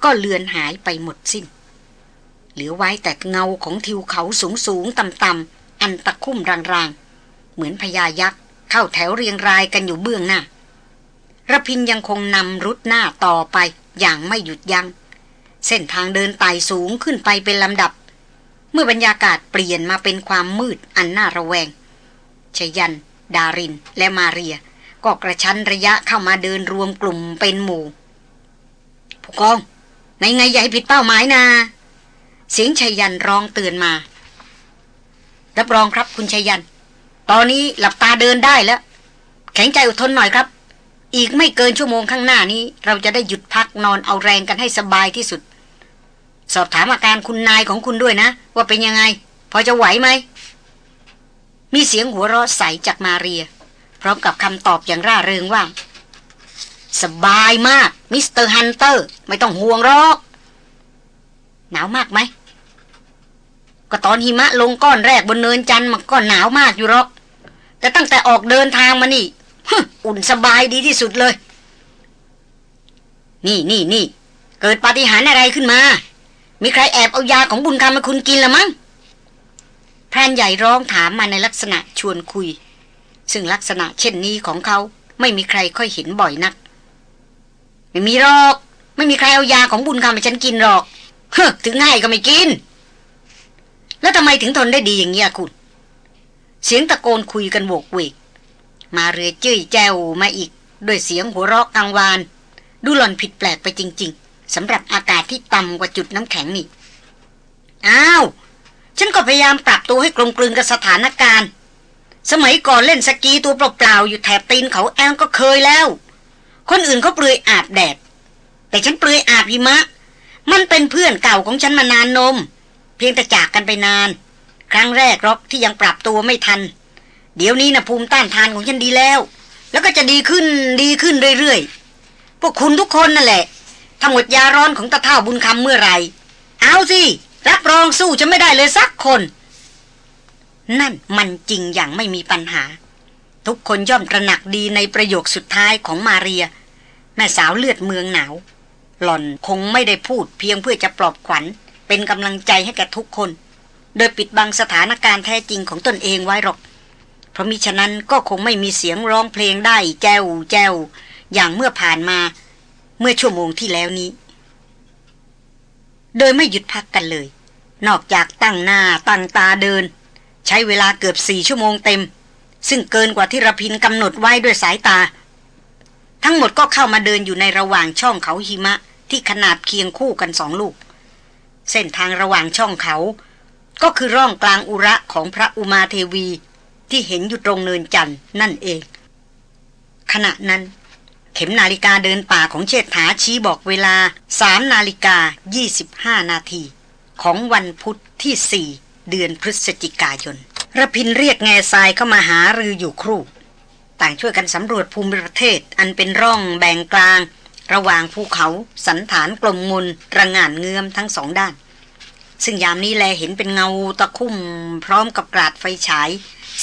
Speaker 1: ก็เลือนหายไปหมดสิ้น เหลือไว้แต่เงาของทิวเขาสูงสูงต่ำต่ำอันตะคุ่มรางๆ เหมือนพญายักษ์เข้าแถวเรียงรายกันอยู่เบื้องหน้าระพินยังคงนำรุดหน้าต่อไปอย่างไม่หยุดยัง้ง เส้นทางเดินไต่สูงขึ้นไปเป็นลำดับ เมื่อบรรยากาศเปลี่ยนมาเป็นความมืดอันน่าระแวงชยัน ดาริน และมาเรีย ก็กระชั้นระยะเข้ามาเดินรวมกลุ่มเป็นหมู่ ผู้กองในไงใหญ่ผิดเป้าหมายนาเสียงชยันร้องเตือนมา รับรองครับคุณชยัน ตอนนี้หลับตาเดินได้แล้ว แข็งใจอดทนหน่อยครับ อีกไม่เกินชั่วโมงข้างหน้านี้ เราจะได้หยุดพักนอนเอาแรงกันให้สบายที่สุด สอบถามอาการคุณนายของคุณด้วยนะ ว่าเป็นยังไง พอจะไหวไหม มีเสียงหัวเราะใสจากมาเรีย พร้อมกับคำตอบอย่างร่าเริงว่า สบายมาก Mister Hunter ไม่ต้องห่วงหรอก หนาวมากไหม ก็ตอนหิมะลงก้อนแรกบนเนินจันทร์มันก็หนาวมากอยู่หรอก แต่ตั้งแต่ออกเดินทางมานี่อุ่นสบายดีที่สุดเลย นี่นี่นี่เกิดปาฏิหาริย์อะไรขึ้นมา มีใครแอบเอายาของบุญคำมาคุณกินละมั้งพรานใหญ่ร้องถามมาในลักษณะชวนคุย ซึ่งลักษณะเช่นนี้ของเขาไม่มีใครค่อยเห็นบ่อยนัก ไม่มีหรอก ไม่มีใครเอายาของบุญคำมาฉันกินหรอกเฮ้ถึงง่ายก็ไม่กิน แล้วทำไมถึงทนได้ดีอย่างเงี้ยคุณ เสียงตะโกนคุยกันโวกเวกมาเรือจื้ยแจวมาอีกด้วยเสียงหัวเราะกังวาน ดูหล่อนผิดแปลกไปจริง ๆ สำหรับอากาศที่ต่ำกว่าจุดน้ำแข็งนี่อ้าว ฉันก็พยายามปรับตัวให้กลมกลืนกับสถานการณ์ สมัยก่อนเล่นสกีตัวเปล่าๆอยู่แถบตีนเขาแอลก็เคยแล้ว คนอื่นเขาเปลือยอาบแดด แต่ฉันเปลือยอาบหิมะ มันเป็นเพื่อนเก่าของฉันมานานนม เพียงแต่จากกันไปนาน ครั้งแรกรอกที่ยังปรับตัวไม่ทัน เดี๋ยวนี้นะภูมิต้านทานของฉันดีแล้ว แล้วก็จะดีขึ้นดีขึ้นเรื่อยๆ พวกคุณทุกคนนั่นแหละ ถ้าหมดยาร้อนของตาเท่าบุญคำเมื่อไรเอาสิ รับรองสู้จะไม่ได้เลยสักคน นั่นมันจริงอย่างไม่มีปัญหา ทุกคนย่อมตระหนักดีในประโยคสุดท้ายของมาเรีย แม่สาวเลือดเมืองหนาว หล่อนคงไม่ได้พูดเพียงเพื่อจะปลอบขวัญ เป็นกำลังใจให้แก่ทุกคน โดยปิดบังสถานการณ์แท้จริงของตนเองไว้หรอก เพราะมิฉะนั้นก็คงไม่มีเสียงร้องเพลงได้แจวแจวอย่างเมื่อผ่านมา เมื่อชั่วโมงที่แล้วนี้ โดยไม่หยุดพักกันเลย นอกจากตั้งหน้าตั้งตาเดิน ใช้เวลาเกือบสี่ชั่วโมงเต็ม ซึ่งเกินกว่าที่ระพินกำหนดไว้ด้วยสายตา ทั้งหมดก็เข้ามาเดินอยู่ในระหว่างช่องเขาหิมะที่ขนาดเคียงคู่กันสองลูก เส้นทางระหว่างช่องเขา ก็คือร่องกลางอุระของพระอุมาเทวีที่เห็นอยู่ตรงเนินจันทร์นั่นเอง ขณะนั้น เข็มนาฬิกาเดินป่าของเชษฐาชี้บอกเวลาสามนาฬิกา25นาทีของวันพุธที่4เดือนพฤศจิกายนระพินเรียกแง่ทรายเข้ามาหารืออยู่ครู่ ต่างช่วยกันสำรวจภูมิประเทศอันเป็นร่องแบ่งกลาง ระหว่างภูเขาสันฐานกลมมุนระงานเงือมทั้งสองด้าน ซึ่งยามนี้แลเห็นเป็นเงาตะคุ่ม พร้อมกับกราดไฟฉาย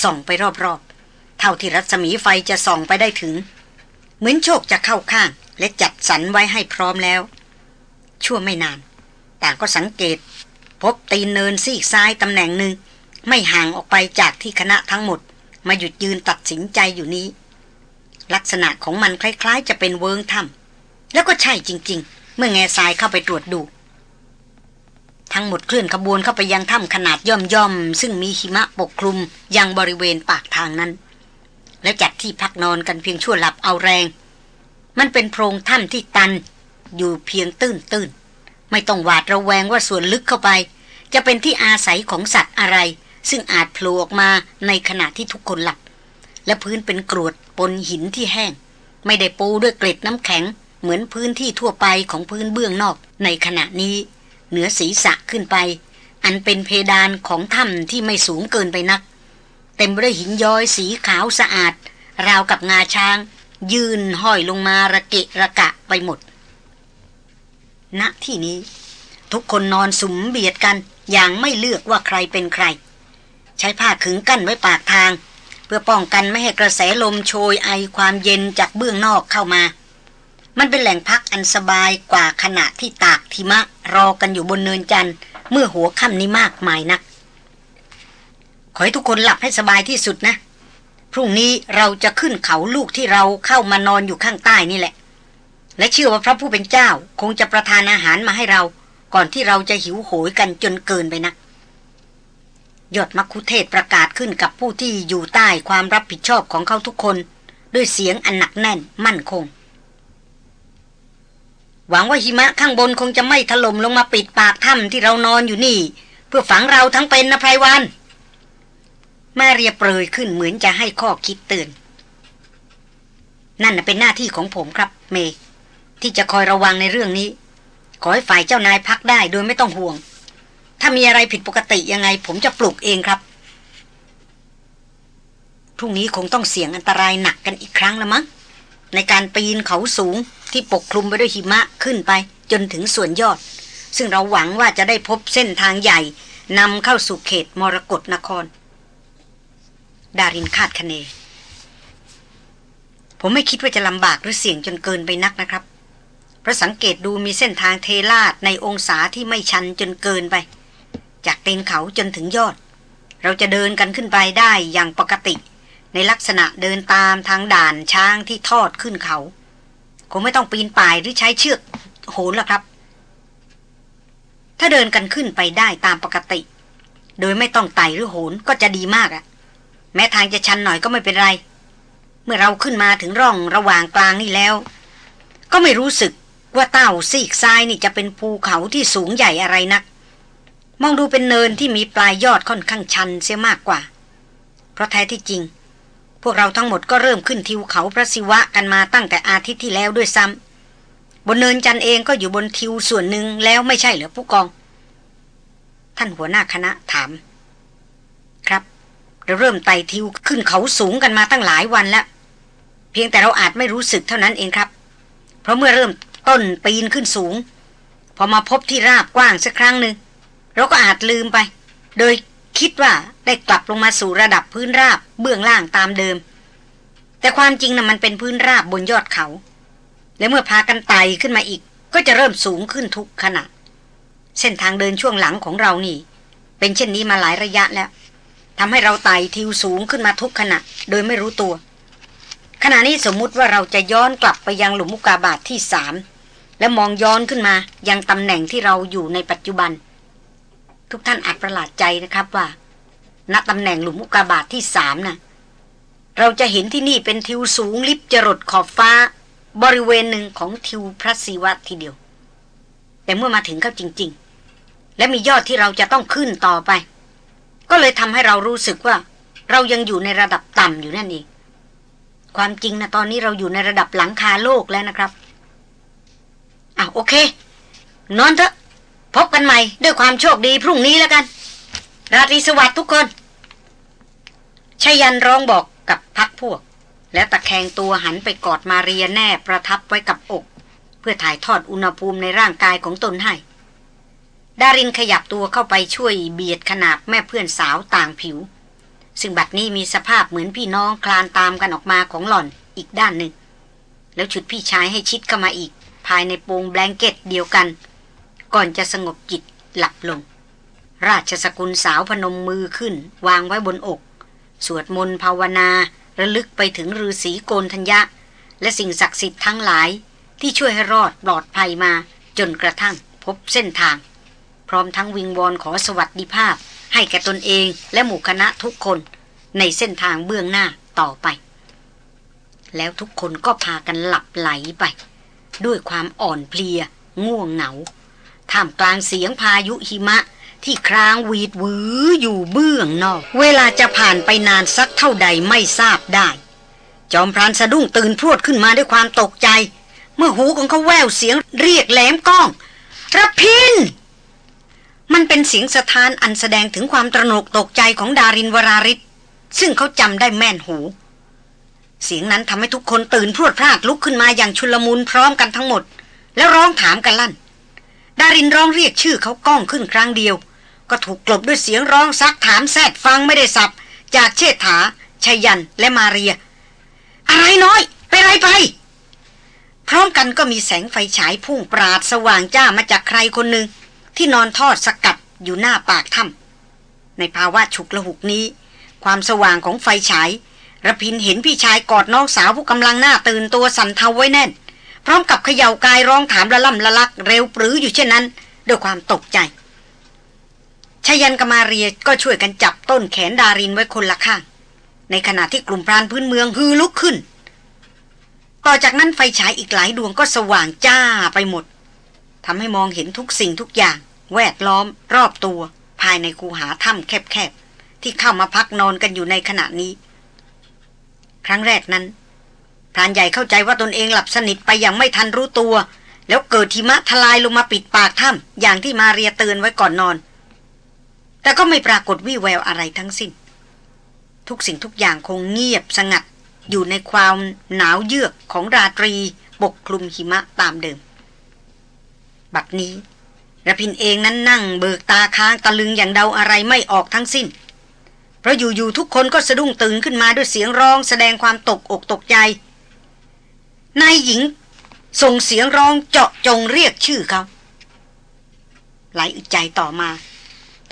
Speaker 1: ส่องไปรอบๆ เท่าที่รัศมีไฟจะส่องไปได้ถึง เหมือนโชคจะเข้าข้าง และจัดสรรไว้ให้พร้อมแล้ว ชั่วไม่นาน ต่างก็สังเกต พบตีนเนินซีกซ้ายตำแหน่งหนึ่ง ไม่ห่างออกไปจากที่คณะทั้งหมด มาหยุดยืนตัดสินใจอยู่นี้ ลักษณะของมันคล้าย ๆ จะเป็นเวิงถ้ำแล้วก็ใช่จริง ๆ เมื่อแง่ทรายเข้าไปตรวจดูทั้งหมดเคลื่อนขบวนเข้าไปยังถ้ำขนาดย่อมย่อมซึ่งมีหิมะปกคลุมยังบริเวณปากทางนั้น และจัดที่พักนอนกันเพียงชั่วหลับเอาแรง มันเป็นโพรงถ้ำที่ตันอยู่เพียงตื้นตื้นไม่ต้องหวาดระแวงว่าส่วนลึกเข้าไป จะเป็นที่อาศัยของสัตว์อะไร ซึ่งอาจโผล่ออกมาในขณะที่ทุกคนหลับ และพื้นเป็นกรวดปนหินที่แห้ง ไม่ได้ปูด้วยเกล็ดน้ำแข็ง เหมือนพื้นที่ทั่วไปของพื้นเบื้องนอกในขณะนี้ เหนือศีรษะขึ้นไป อันเป็นเพดานของถ้ำที่ไม่สูงเกินไปนัก เต็มไปด้วยหินย้อยสีขาวสะอาด ราวกับงาช้าง ยืนห้อยลงมาระเกะระกะไปหมด ณที่นี้ ทุกคนนอนสุมเบียดกันอย่างไม่เลือกว่าใครเป็นใคร ใช้ผ้าขึงกั้นไว้ปากทาง เพื่อป้องกันไม่ให้กระแสลมโชยไอความเย็นจากเบื้องนอกเข้ามา มันเป็นแหล่งพักอันสบายกว่าขณะที่ตากทิมะรอกันอยู่บนเนินจันทร์เมื่อหัวค่ำนี้มากมายนัก ขอให้ทุกคนหลับให้สบายที่สุดนะ พรุ่งนี้เราจะขึ้นเขาลูกที่เราเข้ามานอนอยู่ข้างใต้นี่แหละ และเชื่อว่าพระผู้เป็นเจ้าคงจะประทานอาหารมาให้เรา ก่อนที่เราจะหิวโหยกันจนเกินไปนะักยอดมักคุเทศประกาศขึ้นกับผู้ที่อยู่ใต้ความรับผิดชอบของเขาทุกคน ด้วยเสียงอันหนักแน่นมั่นคง หวังว่าหิมะข้างบนคงจะไม่ถล่มลงมาปิดปากถ้ำที่เรานอนอยู่นี่ เพื่อฝังเราทั้งเป็นนะไพรวัน มาเรียเปรยขึ้นเหมือนจะให้ข้อคิดเตือน นั่นเป็นหน้าที่ของผมครับ เม ที่จะคอยระวังในเรื่องนี้ ขอให้ฝ่ายเจ้านายพักได้โดยไม่ต้องห่วง ถ้ามีอะไรผิดปกติยังไง ผมจะปลุกเองครับพรุ่งนี้คงต้องเสี่ยงอันตรายหนักกันอีกครั้งละมั้งในการปีนเขาสูงที่ปกคลุมไปด้วยหิมะขึ้นไปจนถึงส่วนยอด ซึ่งเราหวังว่าจะได้พบเส้นทางใหญ่นำเข้าสู่เขตมรกรนคร ดารินคาดคะเน ผมไม่คิดว่าจะลำบากหรือเสี่ยงจนเกินไปนักนะครับ เพราะสังเกตดูมีเส้นทางเทลาดในองศาที่ไม่ชันจนเกินไป จากตีนเขาจนถึงยอด เราจะเดินกันขึ้นไปได้อย่างปกติ ในลักษณะเดินตามทางด่านช้างที่ทอดขึ้นเขา คงไม่ต้องปีนป่ายหรือใช้เชือกโหนละครับ ถ้าเดินกันขึ้นไปได้ตามปกติ โดยไม่ต้องไต่หรือโหนก็จะดีมากอะ แม้ทางจะชันหน่อยก็ไม่เป็นไร เมื่อเราขึ้นมาถึงร่องระหว่างกลางนี่แล้ว ก็ไม่รู้สึกว่าเต้าซีกซ้ายนี่จะเป็นภูเขาที่สูงใหญ่อะไรนัก มองดูเป็นเนินที่มีปลายยอดค่อนข้างชันเสียมากกว่า เพราะแท้ที่จริง พวกเราทั้งหมดก็เริ่มขึ้นทิวเขาพระศิวะกันมาตั้งแต่อาทิตย์ที่แล้วด้วยซ้ำบนเนินจันเองก็อยู่บนทิวส่วนหนึ่งแล้วไม่ใช่เหรอผู้กอง ท่านหัวหน้าคณะถาม เราเริ่มไต่ทิวขึ้นเขาสูงกันมาตั้งหลายวันแล้ว เพียงแต่เราอาจไม่รู้สึกเท่านั้นเองครับ เพราะเมื่อเริ่มต้นปีนขึ้นสูง พอมาพบที่ราบกว้างสักครั้งหนึ่งเราก็อาจลืมไป โดยคิดว่าได้กลับลงมาสู่ระดับพื้นราบเบื้องล่างตามเดิม แต่ความจริงนะ่ะมันเป็นพื้นราบบนยอดเขา และเมื่อพากันไต่ขึ้นมาอีก ก็จะเริ่มสูงขึ้นทุกขณะเส้นทางเดินช่วงหลังของเรานี่ เป็นเช่นนี้มาหลายระยะแล้ว ทำให้เราไต่ทิวสูงขึ้นมาทุกขณะ โดยไม่รู้ตัว ขณะนี้สมมุติว่าเราจะย้อนกลับไปยังหลุมมุกาบาทที่สามและมองย้อนขึ้นมายังตำแหน่งที่เราอยู่ในปัจจุบัน ทุกท่านอาจประหลาดใจนะครับว่า ณตำแหน่งหลุมอุกาบาทที่สามนะ่ะเราจะเห็นที่นี่เป็นทิวสูงลิบจรดขอบฟ้า บริเวณหนึ่งของทิวพระศิวะทีเดียว แต่เมื่อมาถึงเข้าจริง ๆ และมียอดที่เราจะต้องขึ้นต่อไป ก็เลยทำให้เรารู้สึกว่า เรายังอยู่ในระดับต่ำอยู่นั่นเองความจริงนะตอนนี้เราอยู่ในระดับหลังคาโลกแล้วนะครับอะโอเค นอนเถอะ พบกันใหม่ด้วยความโชคดีพรุ่งนี้แล้วกัน ราตรีสวัสดิ์ทุกคนชยันร้องบอกกับพักพวก และตะแคงตัวหันไปกอดมาเรียแน่ประทับไว้กับอก เพื่อถ่ายทอดอุณหภูมิในร่างกายของตนให้ ดารินขยับตัวเข้าไปช่วยเบียดขนาบแม่เพื่อนสาวต่างผิว ซึ่งบัดนี้มีสภาพเหมือนพี่น้องคลานตามกันออกมาของหล่อนอีกด้านหนึ่ง แล้วฉุดพี่ชายให้ชิดเข้ามาอีก ภายในโปงแบงเก็ตเดียวกัน ก่อนจะสงบจิตหลับลง ราชสกุลสาวพนมมือขึ้น วางไว้บนอก สวดมนต์ภาวนา ระลึกไปถึงฤาษีโกนธัญญะ และสิ่งศักดิ์สิทธิ์ทั้งหลายที่ช่วยให้รอดปลอดภัยมาจนกระทั่งพบเส้นทาง ร้อมทั้งวิงวอนขอสวัสดิภาพ ให้แก่ตนเองและหมู่คณะทุกคนในเส้นทางเบื้องหน้าต่อไป แล้วทุกคนก็พากันหลับไหลไป ด้วยความอ่อนเพลีย ง่วงเหงาท่ามกลางเสียงพายุหิมะที่ครางวีดวืออยู่เบื้องนอก เวลาจะผ่านไปนานสักเท่าใดไม่ทราบได้ จอมพรานสะดุ้งตื่นพรวดขึ้นมาด้วยความตกใจ เมื่อหูของเขาแววเสียงเรียกแหลมก้องระพิน มันเป็นเสียงสะท้านอันแสดงถึงความตระหนกตกใจของดารินวราริศซึ่งเขาจำได้แม่นหู เสียงนั้นทำให้ทุกคนตื่นพรวดพลาดลุกขึ้นมาอย่างชุลมุนพร้อมกันทั้งหมด แล้วร้องถามกันลั่น ดารินร้องเรียกชื่อเขาก้องขึ้นครั้งเดียว ก็ถูกกลบด้วยเสียงร้องซักถามแซดฟังไม่ได้สับ จากเชษฐาชยันและมาเรีย อะไรน้อย ไปไรไป พร้อมกันก็มีแสงไฟฉายพุ่งปราดสว่างจ้ามาจากใครคนหนึ่ง ที่นอนทอดสกัดอยู่หน้าปากถ้ำในภาวะฉุกละหุกนี้ ความสว่างของไฟฉายระพินเห็นพี่ชายกอดน้องสาวผู้กำลังหน้าตื่นตัวสั่นเทาไว้แน่น พร้อมกับเขย่ากายร้องถามละล่ำละลักเร็วปรืออยู่เช่นนั้น ด้วยความตกใจชยันกมาเรียก็ช่วยกันจับต้นแขนดารินไว้คนละข้าง ในขณะที่กลุ่มพรานพื้นเมืองฮือลุกขึ้น ต่อจากนั้นไฟฉายอีกหลายดวงก็สว่างจ้าไปหมด ทำให้มองเห็นทุกสิ่งทุกอย่าง แวดล้อม รอบตัว ภายในคูหาถ้ำแคบๆ ที่เข้ามาพักนอนกันอยู่ในขณะนี้ ครั้งแรกนั้นพรานใหญ่เข้าใจว่าตนเองหลับสนิทไปอย่างไม่ทันรู้ตัว แล้วเกิดทิมะทลายลงมาปิดปากถ้ำอย่างที่มาเรียเตือนไว้ก่อนนอน แต่ก็ไม่ปรากฏวี่แววอะไรทั้งสิ้น ทุกสิ่งทุกอย่างคงเงียบสงัด อยู่ในความหนาวเยือกของราตรีปกคลุมหิมะตามเดิม บัดนี้ระพินเองนั้นนั่งเบิกตาค้างตะลึงอย่างเดาอะไรไม่ออกทั้งสิ้น เพราะอยู่ๆทุกคนก็สะดุ้งตื่นขึ้นมาด้วยเสียงร้องแสดงความตกอกตกใจ นายหญิงส่งเสียงร้องเจาะจงเรียกชื่อเขาหลายอึดใจต่อมา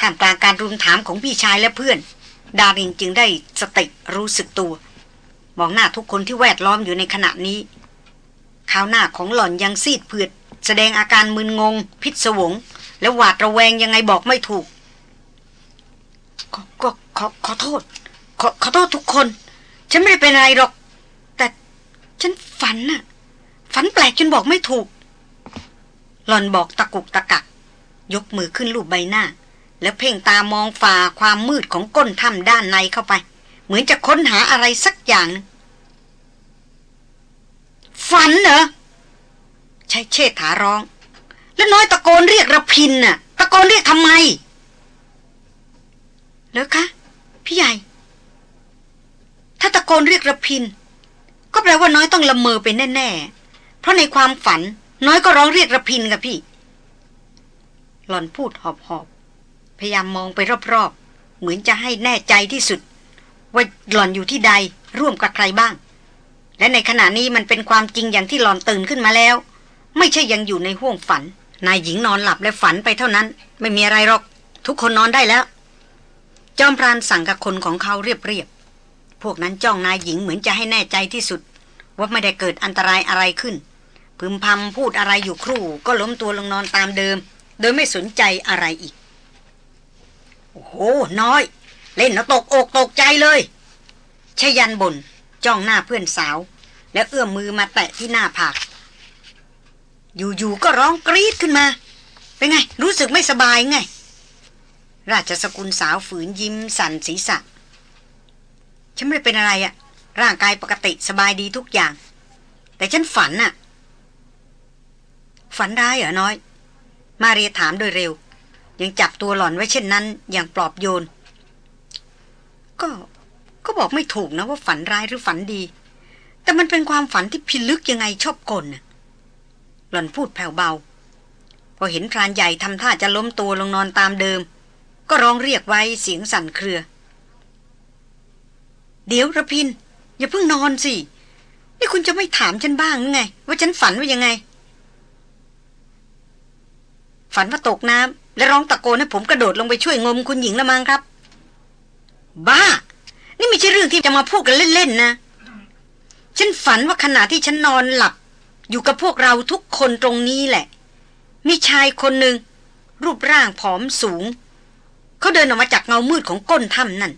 Speaker 1: ท่ามกลางการรุมถามของพี่ชายและเพื่อน ดารินจึงได้สติรู้สึกตัว มองหน้าทุกคนที่แวดล้อมอยู่ในขณะนี้ข้าวหน้าของหล่อนยังซีดเผือด แสดงอาการมึนงง พิศวง และหวาดระแวงยังไงบอกไม่ถูกก็ขอขอโทษ ขอขอโทษทุกคน ฉันไม่ได้เป็นอะไรหรอก แต่ฉันฝันน่ะ ฝันแปลกจนบอกไม่ถูก หลอนบอกตะกุกตะกัก ยกมือขึ้นลูบใบหน้า แล้วเพ่งตามองฝ่าความมืดของก้นถ้ำด้านในเข้าไป เหมือนจะค้นหาอะไรสักอย่าง ฝันเหรอ ใช่เชษฐาร้อง แล้วน้อยตะโกนเรียกระพินน่ะ ตะโกนเรียกทำไมแล้วคะพี่ใหญ่ ถ้าตะโกนเรียกระพิน ก็แปลว่าน้อยต้องละเมอไปแน่ๆ เพราะในความฝันน้อยก็ร้องเรียกระพินกับพี่ หล่อนพูดหอบๆ พยายามมองไปรอบๆ เหมือนจะให้แน่ใจที่สุด ว่าหล่อนอยู่ที่ใดร่วมกับใครบ้าง และในขณะนี้มันเป็นความจริงอย่างที่หล่อนตื่นขึ้นมาแล้ว ไม่ใช่ยังอยู่ในห้วงฝัน นายหญิงนอนหลับและฝันไปเท่านั้น ไม่มีอะไรหรอก ทุกคนนอนได้แล้ว จอมพรานสั่งกับคนของเขาเรียบๆพวกนั้นจ้องนายหญิงเหมือนจะให้แน่ใจที่สุด ว่าไม่ได้เกิดอันตรายอะไรขึ้น พึมพำพูดอะไรอยู่ครู่ก็ล้มตัวลงนอนตามเดิม โดยไม่สนใจอะไรอีก โอ้โหน้อย เล่นแล้วตกอกตกใจเลยชยันบน จ้องหน้าเพื่อนสาว แล้วเอื้อมมือมาแตะที่หน้าผาก อยู่ๆก็ร้องกรี๊ดขึ้นมา เป็นไง รู้สึกไม่สบายไง ราชสกุลสาวฝืนยิ้มสั่นศีรษะ ฉันไม่เป็นอะไรอะร่างกายปกติสบายดีทุกอย่าง แต่ฉันฝันอะฝันร้ายเหรอน้อย มาเรียถามโดยเร็ว ยังจับตัวหล่อนไว้เช่นนั้น อย่างปลอบโยน ก็ก็บอกไม่ถูกนะว่าฝันร้ายหรือฝันดี แต่มันเป็นความฝันที่พิลึกยังไงชอบกลน่ะ หล่อนพูดแผ่วเบา พอเห็นพรานใหญ่ทำท่าจะล้มตัวลงนอนตามเดิม ก็ร้องเรียกไว้เสียงสั่นเครือ เดี๋ยวระพิน อย่าเพิ่งนอนสิ นี่คุณจะไม่ถามฉันบ้างไง ว่าฉันฝันว่ายังไง ฝันว่าตกน้ำและร้องตะโกนให้ผมกระโดดลงไปช่วยงมคุณหญิงละมังครับ บ้า นี่ไม่ใช่เรื่องที่จะมาพูดกันเล่นๆนะฉันฝันว่าขณะที่ฉันนอนหลับ อยู่กับพวกเราทุกคนตรงนี้แหละ มีชายคนหนึ่ง รูปร่างผอมสูง เขาเดินออกมาจากเงามืดของก้นถ้ำนั่น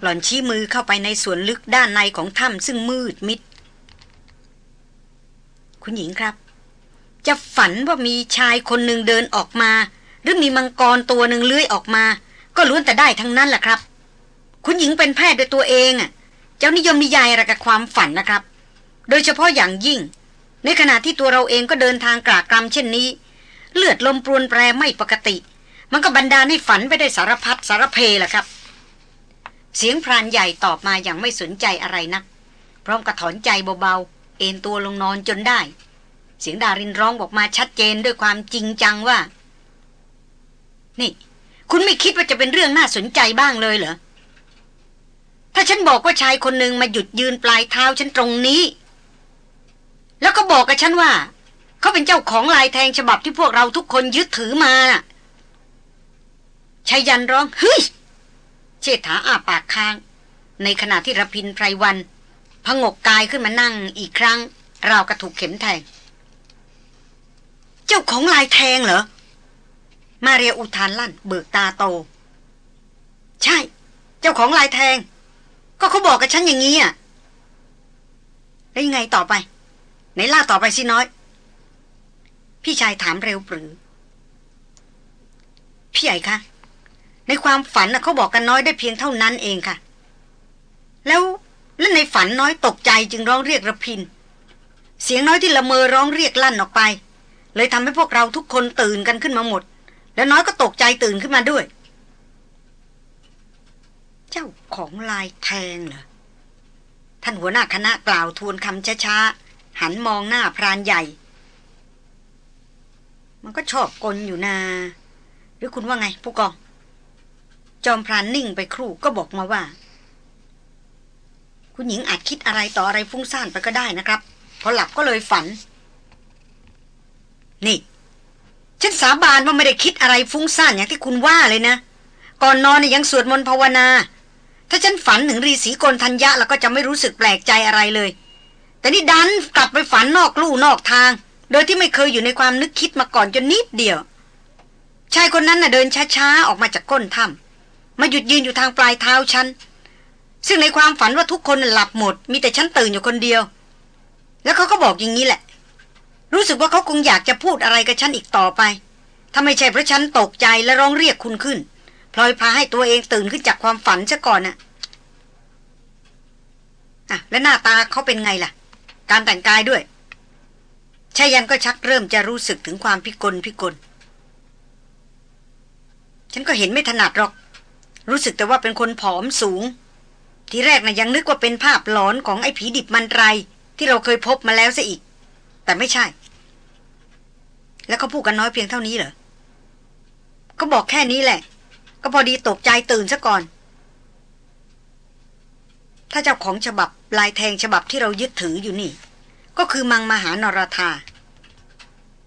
Speaker 1: หล่อนชี้มือเข้าไปในส่วนลึกด้านในของถ้ำซึ่งมืดมิด คุณหญิงครับ จะฝันว่ามีชายคนหนึ่งเดินออกมา หรือมีมังกรตัวหนึ่งเลื้อยออกมา ก็ล้วนแต่ได้ทั้งนั้นแหละครับ คุณหญิงเป็นแพทย์ด้วยตัวเองอะ เจ้านิยมนิยายอะไรกับความฝันนะครับ โดยเฉพาะอย่างยิ่ง ในขณะที่ตัวเราเองก็เดินทางกรากรำเช่นนี้ เลือดลมปรวนแปรไม่ปกติ มันก็บันดาลให้ฝันไปได้สารพัดสารเพล่ะครับ เสียงพรานใหญ่ตอบมาอย่างไม่สนใจอะไรนัก พร้อมกระถอนใจเบาๆ เอนตัวลงนอนจนได้ เสียงดารินร้องบอกมาชัดเจนด้วยความจริงจังว่า นี่ คุณไม่คิดว่าจะเป็นเรื่องน่าสนใจบ้างเลยเหรอถ้าฉันบอกว่าชายคนหนึ่งมาหยุดยืนปลายเท้าฉันตรงนี้ แล้วก็บอกกับฉันว่า เขาเป็นเจ้าของลายแทงฉบับที่พวกเราทุกคนยึดถือมาน่ะชายันร้องเฮ้ยเชษฐาอาปากค้าง ในขณะที่รพินไพรวันพงกกายขึ้นมานั่งอีกครั้ง ราวกระถูกเข็มแทง เจ้าของลายแทงเหรอ มาเรียอุทานลั่น เบิกตาโต ใช่ เจ้าของลายแทง ก็เขาบอกกับฉันอย่างนี้อะ แล้วยังไงต่อไป ไหนล่าต่อไปสิน้อย พี่ชายถามเร็วปรือ พี่ใหญ่คะในความฝันนะเขาบอกกันน้อยได้เพียงเท่านั้นเองค่ะ แล้วแล้วในฝันน้อยตกใจจึงร้องเรียกระพิน เสียงน้อยที่ละเมอร้องเรียกลั่นออกไป เลยทำให้พวกเราทุกคนตื่นกันขึ้นมาหมด แล้วน้อยก็ตกใจตื่นขึ้นมาด้วย เจ้าของลายแทงเหรอท่านหัวหน้าคณะกล่าวทวนคำช้าๆ หันมองหน้าพรานใหญ่ มันก็ชอบกลอยู่นา หรือคุณว่าไงผู้กอง จอมพรานนิ่งไปครู่ก็บอกมาว่า คุณหญิงอาจคิดอะไรต่ออะไรฟุ้งซ่านไปก็ได้นะครับ พอหลับก็เลยฝัน นี่ ฉันสาบานว่าไม่ได้คิดอะไรฟุ้งซ่านอย่างที่คุณว่าเลยนะ ก่อนนอนยยังสวดมนต์ภาวนา ถ้าฉันฝันถึงรีสีกลทัญญะแล้วก็จะไม่รู้สึกแปลกใจอะไรเลย แต่นี่ดันกลับไปฝันนอกลู่นอกทาง โดยที่ไม่เคยอยู่ในความนึกคิดมาก่อนจนนิดเดียว ชายคนนั้นน่ะเดินช้าๆ ออกมาจากก้นถ้ำมาหยุดยืนอยู่ทางปลายเท้าฉัน ซึ่งในความฝันว่าทุกคนหลับหมด มีแต่ฉันตื่นอยู่คนเดียว แล้วเขาก็บอกอย่างนี้แหละ รู้สึกว่าเขาคงอยากจะพูดอะไรกับฉันอีกต่อไปถ้าไม่ใช่เพราะฉันตกใจและร้องเรียกคุณขึ้นพลอยพาให้ตัวเองตื่นขึ้นจากความฝันซะก่อนน่ะอะและหน้าตาเขาเป็นไงล่ะ การแต่งกายด้วยชายันก็ชักเริ่มจะรู้สึกถึงความพิกลพิกล ฉันก็เห็นไม่ถนัดหรอก รู้สึกแต่ว่าเป็นคนผอมสูง ทีแรกนะ่ะยังนึกว่าเป็นภาพหลอนของไอ้ผีดิบมันไร ที่เราเคยพบมาแล้วซะอีก แต่ไม่ใช่ แล้วเขาพูดกันน้อยเพียงเท่านี้เหรอก็บอกแค่นี้แหละ ก็พอดีตกใจตื่นซะก่อน ถ้าเจ้าของฉบับลายแทงฉบับที่เรายึดถืออยู่นี่ ก็คือมังมหานรธา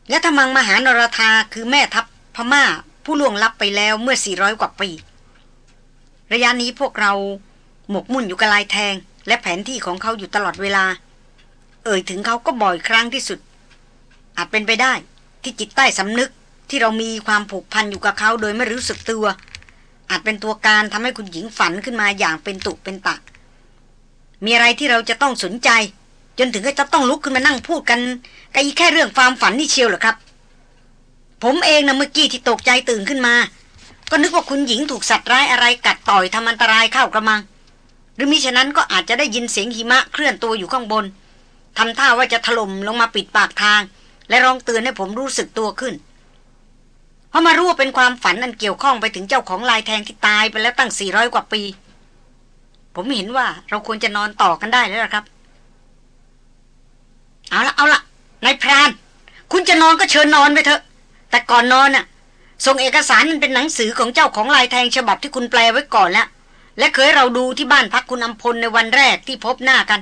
Speaker 1: และถ้ามังมหานรธาคือแม่ทัพพม่าผู้ล่วงลับไปแล้วเมื่อ 400 กว่าปี ระยะนี้พวกเราหมกมุ่นอยู่กับลายแทง และแผนที่ของเขาอยู่ตลอดเวลา เอ่ยถึงเขาก็บ่อยครั้งที่สุด อาจเป็นไปได้ที่จิตใต้สำนึกที่เรามีความผูกพันอยู่กับเขาโดยไม่รู้สึกตัว อาจเป็นตัวการทำให้คุณหญิงฝันขึ้นมาอย่างเป็นตุเป็นตะ มีอะไรที่เราจะต้องสนใจ จนถึงก็จะต้องลุกขึ้นมานั่งพูดกันกับอีแค่เรื่องความฝันนี่เชียวเหรอครับ ผมเองนะเมื่อกี้ที่ตกใจตื่นขึ้นมา ก็นึกว่าคุณหญิงถูกสัตว์ร้ายอะไรกัดต่อยทำอันตรายเข้ากระมัง หรือมิฉะนั้นก็อาจจะได้ยินเสียงหิมะเคลื่อนตัวอยู่ข้างบนทำท่าว่าจะถล่มลงมาปิดปากทาง และร้องเตือนให้ผมรู้สึกตัวขึ้นเพราะมารู้ว่าเป็นความฝันอันเกี่ยวข้องไปถึงเจ้าของลายแทงที่ตายไปแล้วตั้งสี่ร้อยกว่าปี ผมเห็นว่าเราควรจะนอนต่อกันได้แล้วละครับ เอาละเอาละนายพราน คุณจะนอนก็เชิญนอนไปเถอะ แต่ก่อนนอนน่ะส่งเอกสารมันเป็นหนังสือของเจ้าของลายแทงฉบับที่คุณแปลไว้ก่อนแล้ว และเคยเราดูที่บ้านพักคุณอำพลในวันแรกที่พบหน้ากัน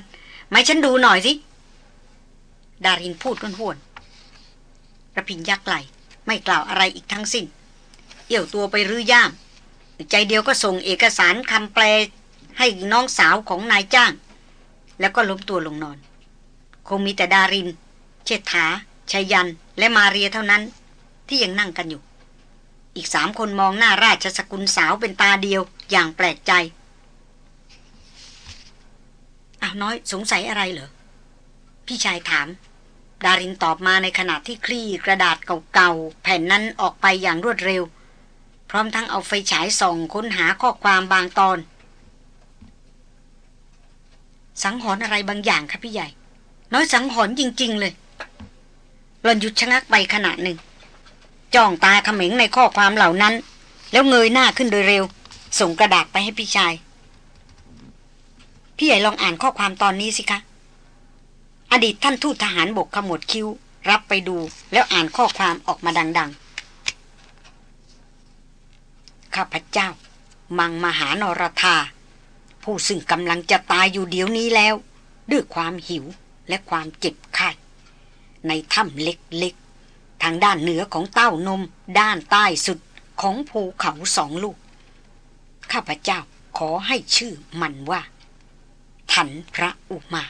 Speaker 1: ไม่ฉันดูหน่อยสิ ดารินพูดห้วนๆระพินยักไหลไม่กล่าวอะไรอีกทั้งสิ้น เอี่ยวตัวไปรื้อย่าม ใจเดียวก็ส่งเอกสารคำแปล ให้น้องสาวของนายจ้าง แล้วก็ล้มตัวลงนอน คงมีแต่ดาริน เชษฐาชายัน และมาเรียเท่านั้น ที่ยังนั่งกันอยู่ อีกสามคนมองหน้าราชสกุลสาวเป็นตาเดียวอย่างแปลกใจอ้าวน้อยสงสัยอะไรเหรอ พี่ชายถาม ดารินตอบมาในขณะที่คลี่กระดาษเก่าๆ แผ่นนั้นออกไปอย่างรวดเร็ว พร้อมทั้งเอาไฟฉายส่องค้นหาข้อความบางตอน สังหรณ์อะไรบางอย่างครับพี่ใหญ่ น้อยสังหรณ์จริง ๆ เลยหลอนหยุดชะงักไปขณะหนึ่ง จ้องตาเขม็งในข้อความเหล่านั้น แล้วเงยหน้าขึ้นโดยเร็ว ส่งกระดาษไปให้พี่ชาย พี่ใหญ่ลองอ่านข้อความตอนนี้สิคะ อดีตท่านทูตทหารบกขมวดคิ้ว รับไปดูแล้วอ่านข้อความออกมาดัง ๆ ข้าพเจ้า มังมหานรธา ผู้ซึ่งกำลังจะตายอยู่เดี๋ยวนี้แล้ว ด้วยความหิวและความเจ็บไข้ในถ้ำเล็กๆ ทางด้านเหนือของเต้านม ด้านใต้สุดของภูเขาสองลูก ข้าพเจ้าขอให้ชื่อมันว่า ถันพระอุมา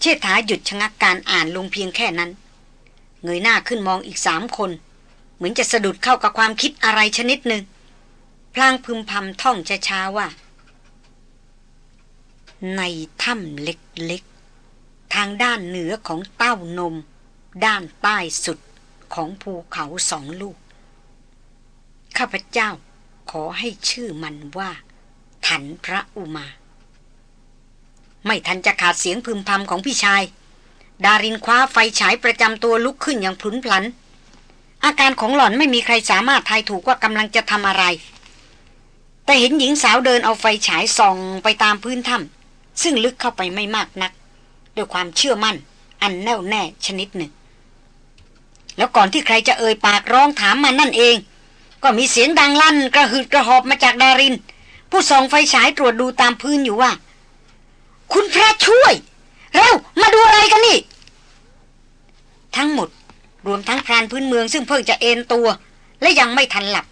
Speaker 1: เชษฐาหยุดชะงักการอ่านลงเพียงแค่นั้น เงยหน้าขึ้นมองอีกสามคน เหมือนจะสะดุดเข้ากับความคิดอะไรชนิดหนึ่งพลางพึมพำท่องช้าๆว่า ในถ้ำเล็กๆ ทางด้านเหนือของเต้านม ด้านใต้สุดของภูเขาสองลูก ข้าพเจ้าขอให้ชื่อมันว่า ถันพระอุมา ไม่ทันจะขาดเสียงพึมพำของพี่ชาย ดารินคว้าไฟฉายประจำตัวลุกขึ้นอย่างพลุนพลัน อาการของหล่อนไม่มีใครสามารถทายถูกว่ากำลังจะทำอะไรแต่เห็นหญิงสาวเดินเอาไฟฉายส่องไปตามพื้นถ้ำ ซึ่งลึกเข้าไปไม่มากนักด้วยความเชื่อมั่น อันแน่วแน่ชนิดหนึ่ง แล้วก่อนที่ใครจะเอ่ยปากร้องถามมานั่นเอง ก็มีเสียงดังลั่นกระหืดกระหอบมาจากดาริน ผู้ส่องไฟฉายตรวจดูตามพื้นอยู่ว่า คุณพระช่วย เร็ว มาดูอะไรกันนี่ ทั้งหมด รวมทั้งพรานพื้นเมืองซึ่งเพิ่งจะเอนตัว และยังไม่ทันหลับ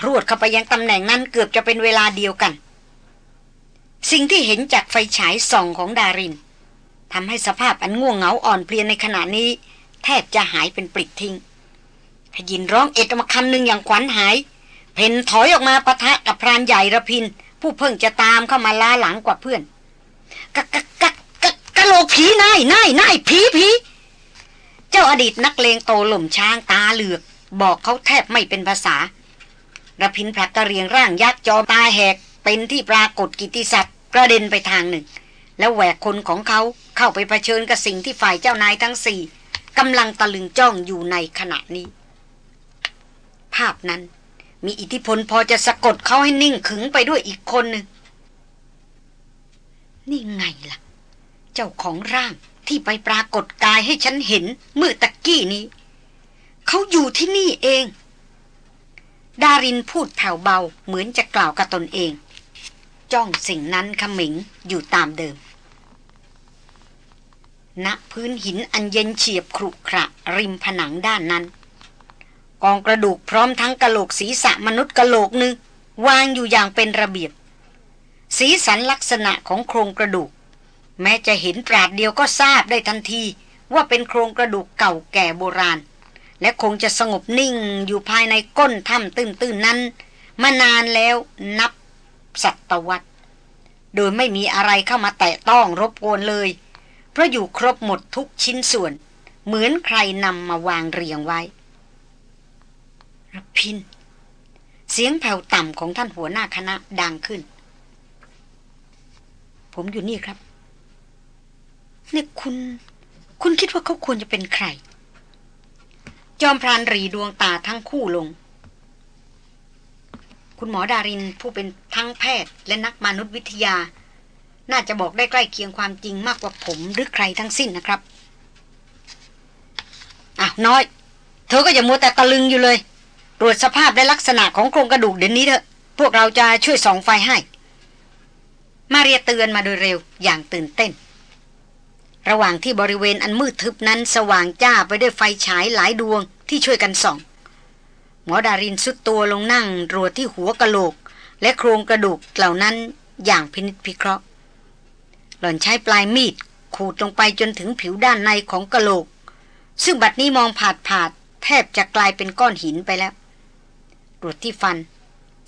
Speaker 1: พรวดเข้าไปยังตำแหน่งนั้นเกือบจะเป็นเวลาเดียวกัน สิ่งที่เห็นจากไฟฉายส่องของดารินทำให้สภาพอันง่วงเหงาอ่อนเพลียในขณะนี้ แทบจะหายเป็นปลิดทิ้งพยินร้องเอ็ดมาคำหนึ่งอย่างขวัญหาย เพนถอยออกมาปะทะกับพรานใหญ่ระพิน ผู้เพิ่งจะตามเข้ามาล้าหลังกว่าเพื่อนกะกะกะกะกะโหลกผีนายนายนายผีผีเจ้าอดีตนักเลงโตหล่มช้างตาเหลือกบอกเขาแทบไม่เป็นภาษาระพินผลักกระเรียงร่างยักษ์จอตาแหก เป็นที่ปรากฏกิติศัพท์กระเด็นไปทางหนึ่ง แล้วแหวกคนของเขาเข้าไปเผชิญกับสิ่งที่ฝ่ายเจ้านายทั้งสี่กำลังตะลึงจ้องอยู่ในขณะนี้ ภาพนั้นมีอิทธิพลพอจะสะกดเขาให้นิ่งขึงไปด้วยอีกคนหนึ่งนี่ไงล่ะ เจ้าของร่างที่ไปปรากฏกายให้ฉันเห็นเมื่อตะกี้นี้ เขาอยู่ที่นี่เอง ดารินพูดแผ่วเบาเหมือนจะกล่าวกับตนเอง จ้องสิ่งนั้นขมิงอยู่ตามเดิมณพื้นหินอันเย็นเฉียบครุขระริมผนังด้านนั้น กองกระดูกพร้อมทั้งกระโหลกศีรษะมนุษย์กระโหลกหนึ่งวางอยู่อย่างเป็นระเบียบ สีสันลักษณะของโครงกระดูก แม้จะเห็นปราดเดียวก็ทราบได้ทันทีว่าเป็นโครงกระดูกเก่าแก่โบราณ และคงจะสงบนิ่งอยู่ภายในก้นถ้ำตื้นๆนั้น มานานแล้วนับ ศตวรรษ โดยไม่มีอะไรเข้ามาแตะต้องรบกวนเลย เพราะอยู่ครบหมดทุกชิ้นส่วน เหมือนใครนำมาวางเรียงไว้รพิน เสียงแผ่วต่ำของท่านหัวหน้าคณะดังขึ้น ผมอยู่นี่ครับเนี่ยคุณ คุณคิดว่าเขาควรจะเป็นใคร จอมพรานรีดวงตาทั้งคู่ลง คุณหมอดารินผู้เป็นทั้งแพทย์และนักมนุษยวิทยา น่าจะบอกได้ใกล้เคียงความจริงมากกว่าผมหรือใครทั้งสิ้นนะครับอะน้อย เธอก็อย่ามัวแต่ตะลึงอยู่เลย ตรวจสภาพและลักษณะของโครงกระดูกเดี๋ยวนี้เถอะ พวกเราจะช่วยส่องไฟให้ มาเรียเตือนมาโดยเร็วอย่างตื่นเต้น ระหว่างที่บริเวณอันมืดทึบนั้นสว่างจ้าไปด้วยไฟฉายหลายดวงที่ช่วยกันส่อง หมอดารินสุดตัวลงนั่งรวจที่หัวกะโหลก และโครงกระดูกเหล่านั้นอย่างพินิจพิเคราะห์ หล่อนใช้ปลายมีดขูดลงไปจนถึงผิวด้านในของกะโหลก ซึ่งบัดนี้มองผาดผาดแทบจะกลายเป็นก้อนหินไปแล้วตรวจที่ฟัน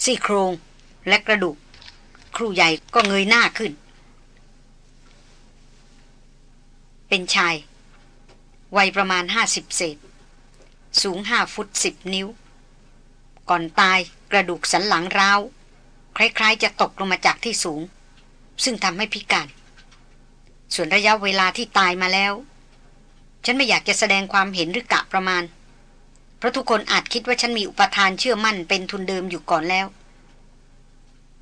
Speaker 1: ซี่โครงและกระดูก ครูใหญ่ก็เงยหน้าขึ้น เป็นชาย วัยประมาณห้าสิบเศษ สูงห้าฟุตสิบนิ้ว ก่อนตายกระดูกสันหลังร้าว คล้ายๆ จะตกลงมาจากที่สูง ซึ่งทำให้พิการ ส่วนระยะเวลาที่ตายมาแล้ว ฉันไม่อยากจะแสดงความเห็นหรือกะประมาณ เพราะทุกคนอาจคิดว่าฉันมีอุปทานเชื่อมั่นเป็นทุนเดิมอยู่ก่อนแล้ว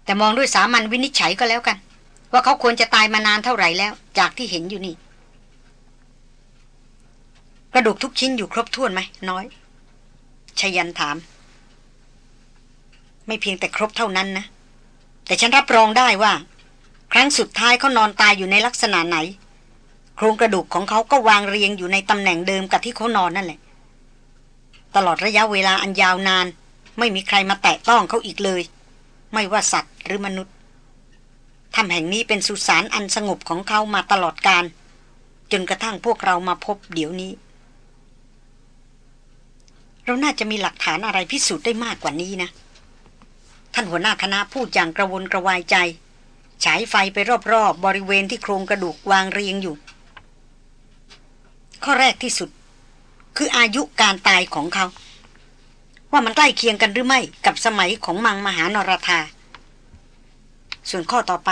Speaker 1: แต่มองด้วยสามัญวินิจฉัยก็แล้วกัน ว่าเขาควรจะตายมานานเท่าไหร่แล้ว จากที่เห็นอยู่นี่กระดูกทุกชิ้นอยู่ครบถ้วนไหมน้อยชยันถาม ไม่เพียงแต่ครบเท่านั้นนะ แต่ฉันรับรองได้ว่า ครั้งสุดท้ายเขานอนตายอยู่ในลักษณะไหน โครงกระดูกของเขาก็วางเรียงอยู่ในตำแหน่งเดิมกับที่เขานอนนั่นแหละ ตลอดระยะเวลาอันยาวนาน ไม่มีใครมาแตะต้องเขาอีกเลย ไม่ว่าสัตว์หรือมนุษย์ทำแห่งนี้เป็นสุสานอันสงบของเขามาตลอดการ จนกระทั่งพวกเรามาพบเดี๋ยวนี้ เราน่าจะมีหลักฐานอะไรพิสูจน์ได้มากกว่านี้นะ ท่านหัวหน้าคณะพูดอย่างกระวนกระวายใจ ฉายไฟไปรอบๆบบริเวณที่โครงกระดูกวางเรียงอยู่ ข้อแรกที่สุด คืออายุการตายของเขา ว่ามันใกล้เคียงกันหรือไม่กับสมัยของมังมหานรธาส่วนข้อต่อไป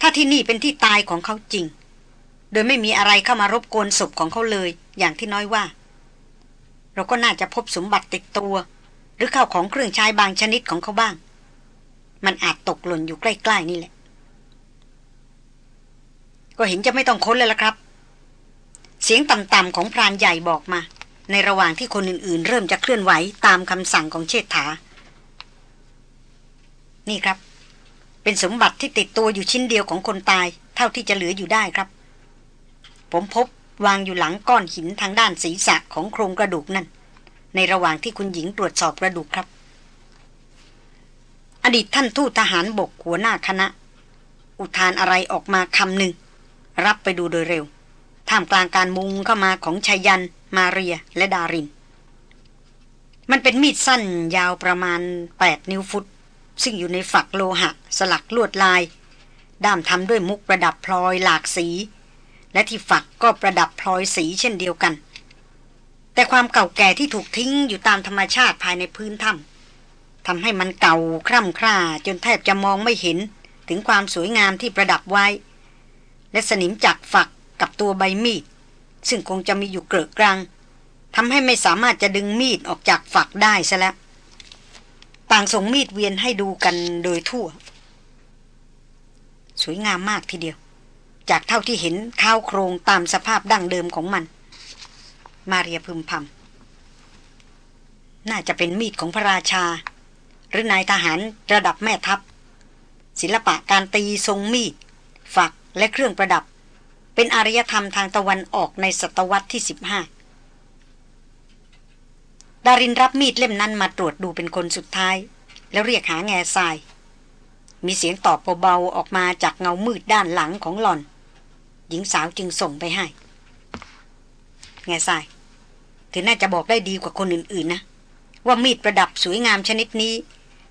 Speaker 1: ถ้าที่นี่เป็นที่ตายของเขาจริง โดยไม่มีอะไรเข้ามารบกวนศพของเขาเลย อย่างที่น้อยว่า เราก็น่าจะพบสมบัติติดตัว หรือข้าวของเครื่องใช้บางชนิดของเขาบ้าง มันอาจตกหล่นอยู่ใกล้ ๆ นี่แหละ ก็เห็นจะไม่ต้องค้นเลยละครับ เสียงต่ำๆของพรานใหญ่บอกมา ในระหว่างที่คนอื่น ๆ เริ่มจะเคลื่อนไหวตามคำสั่งของเชษฐา นี่ครับ เป็นสมบัติที่ติดตัวอยู่ชิ้นเดียวของคนตาย เท่าที่จะเหลืออยู่ได้ครับ ผมพบวางอยู่หลังก้อนหินทางด้านศีรษะของโครงกระดูกนั่น ในระหว่างที่คุณหญิงตรวจสอบกระดูกครับ อดีตท่านทูตทหารบกหัวหน้าคณะ อุทานอะไรออกมาคำหนึ่ง รับไปดูโดยเร็ว ท่ามกลางการมุงเข้ามาของชายัน มาเรียและดาริน มันเป็นมีดสั้นยาวประมาณ 8 นิ้วฟุต ซึ่งอยู่ในฝักโลหะ สลักลวดลาย ด้ามทำด้วยมุกประดับพลอยหลากสี และที่ฝักก็ประดับพลอยสีเช่นเดียวกัน แต่ความเก่าแก่ที่ถูกทิ้งอยู่ตามธรรมชาติภายในพื้นถ้ำทำให้มันเก่าคร่ำคร่าจนแทบจะมองไม่เห็นถึงความสวยงามที่ประดับไว้ และสนิมจากฝักกับตัวใบมีด ซึ่งคงจะมีอยู่เกลือกลางทำให้ไม่สามารถจะดึงมีดออกจากฝักได้ซะแล้วต่างส่งมีดเวียนให้ดูกันโดยทั่ว สวยงามมากทีเดียว จากเท่าที่เห็นเท้าวโครงตามสภาพดั้งเดิมของมัน มาเรียพึมพำน่าจะเป็นมีดของพระราชา หรือนายทหารระดับแม่ทัพ ศิลปะการตีทรงมีด ฝักและเครื่องประดับ เป็นอารยธรรมทางตะวันออกในศตวรรษที่สิบห้าดารินรับมีดเล่มนั้นมาตรวจดูเป็นคนสุดท้าย แล้วเรียกหาแง่ทราย มีเสียงตอบเบาๆออกมาจากเงามืดด้านหลังของหล่อน หญิงสาวจึงส่งไปให้ แง่ทราย เธอน่าจะบอกได้ดีกว่าคนอื่นๆนะ ว่ามีดประดับสวยงามชนิดนี้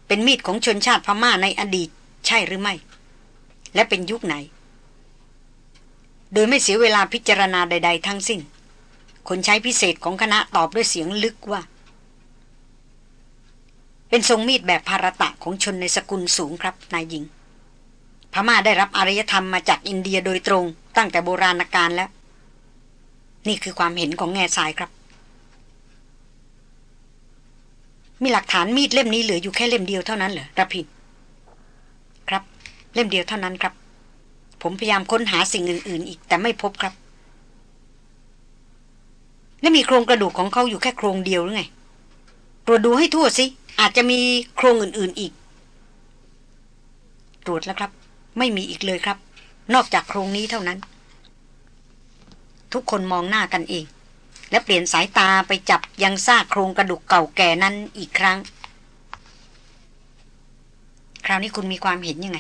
Speaker 1: เป็นมีดของชนชาติพม่าในอดีต ใช่หรือไม่ และเป็นยุคไหน โดยไม่เสียเวลาพิจารณาใด ๆ ทั้งสิ้น คนใช้พิเศษของคณะตอบด้วยเสียงลึกว่า เป็นทรงมีดแบบภารตะของชนในสกุลสูงครับนายหญิง พม่าได้รับอารยธรรมมาจากอินเดียโดยตรง ตั้งแต่โบราณกาลแล้ว นี่คือความเห็นของแง่ทรายครับ มีหลักฐานมีดเล่มนี้เหลืออยู่แค่เล่มเดียวเท่านั้นเหรอระพินครับ เล่มเดียวเท่านั้นครับ ผมพยายามค้นหาสิ่งอื่น ๆ อีกแต่ไม่พบครับ และมีโครงกระดูกของเขาอยู่แค่โครงเดียวหรือไงตรวจดูให้ทั่วสิ อาจจะมีโครงอื่น ๆอีก ตรวจแล้วครับ ไม่มีอีกเลยครับ นอกจากโครงนี้เท่านั้น ทุกคนมองหน้ากันเอง และเปลี่ยนสายตาไปจับยังซากโครงกระดูกเก่าแก่นั้นอีกครั้ง คราวนี้คุณมีความเห็นยังไง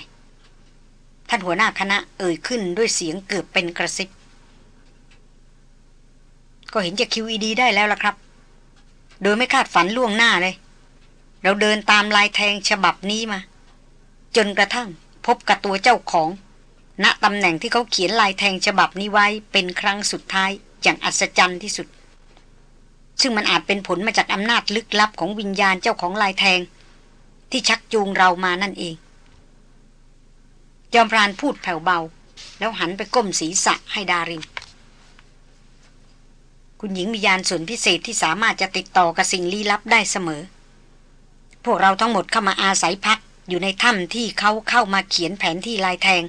Speaker 1: ท่านหัวหน้าคณะเอ่ยขึ้นด้วยเสียงเกือบเป็นกระซิบ ก็เห็นจะคิวอีดีได้แล้วล่ะครับ โดยไม่คาดฝันล่วงหน้าเลย เราเดินตามลายแทงฉบับนี้มา จนกระทั่งพบกับตัวเจ้าของ ณตำแหน่งที่เขาเขียนลายแทงฉบับนี้ไว้เป็นครั้งสุดท้ายอย่างอัศจรรย์ที่สุด ซึ่งมันอาจเป็นผลมาจากอำนาจลึกลับของวิญญาณเจ้าของลายแทง ที่ชักจูงเรามานั่นเอง จอมพรานพูดแผ่วเบา แล้วหันไปก้มศีรษะให้ดาริน คุณหญิงมียานส่วนพิเศษที่สามารถจะติดต่อกับสิ่งลี้ลับได้เสมอ พวกเราทั้งหมดเข้ามาอาศัยพักอยู่ในถ้ำที่เขาเข้ามาเขียนแผนที่ลายแทง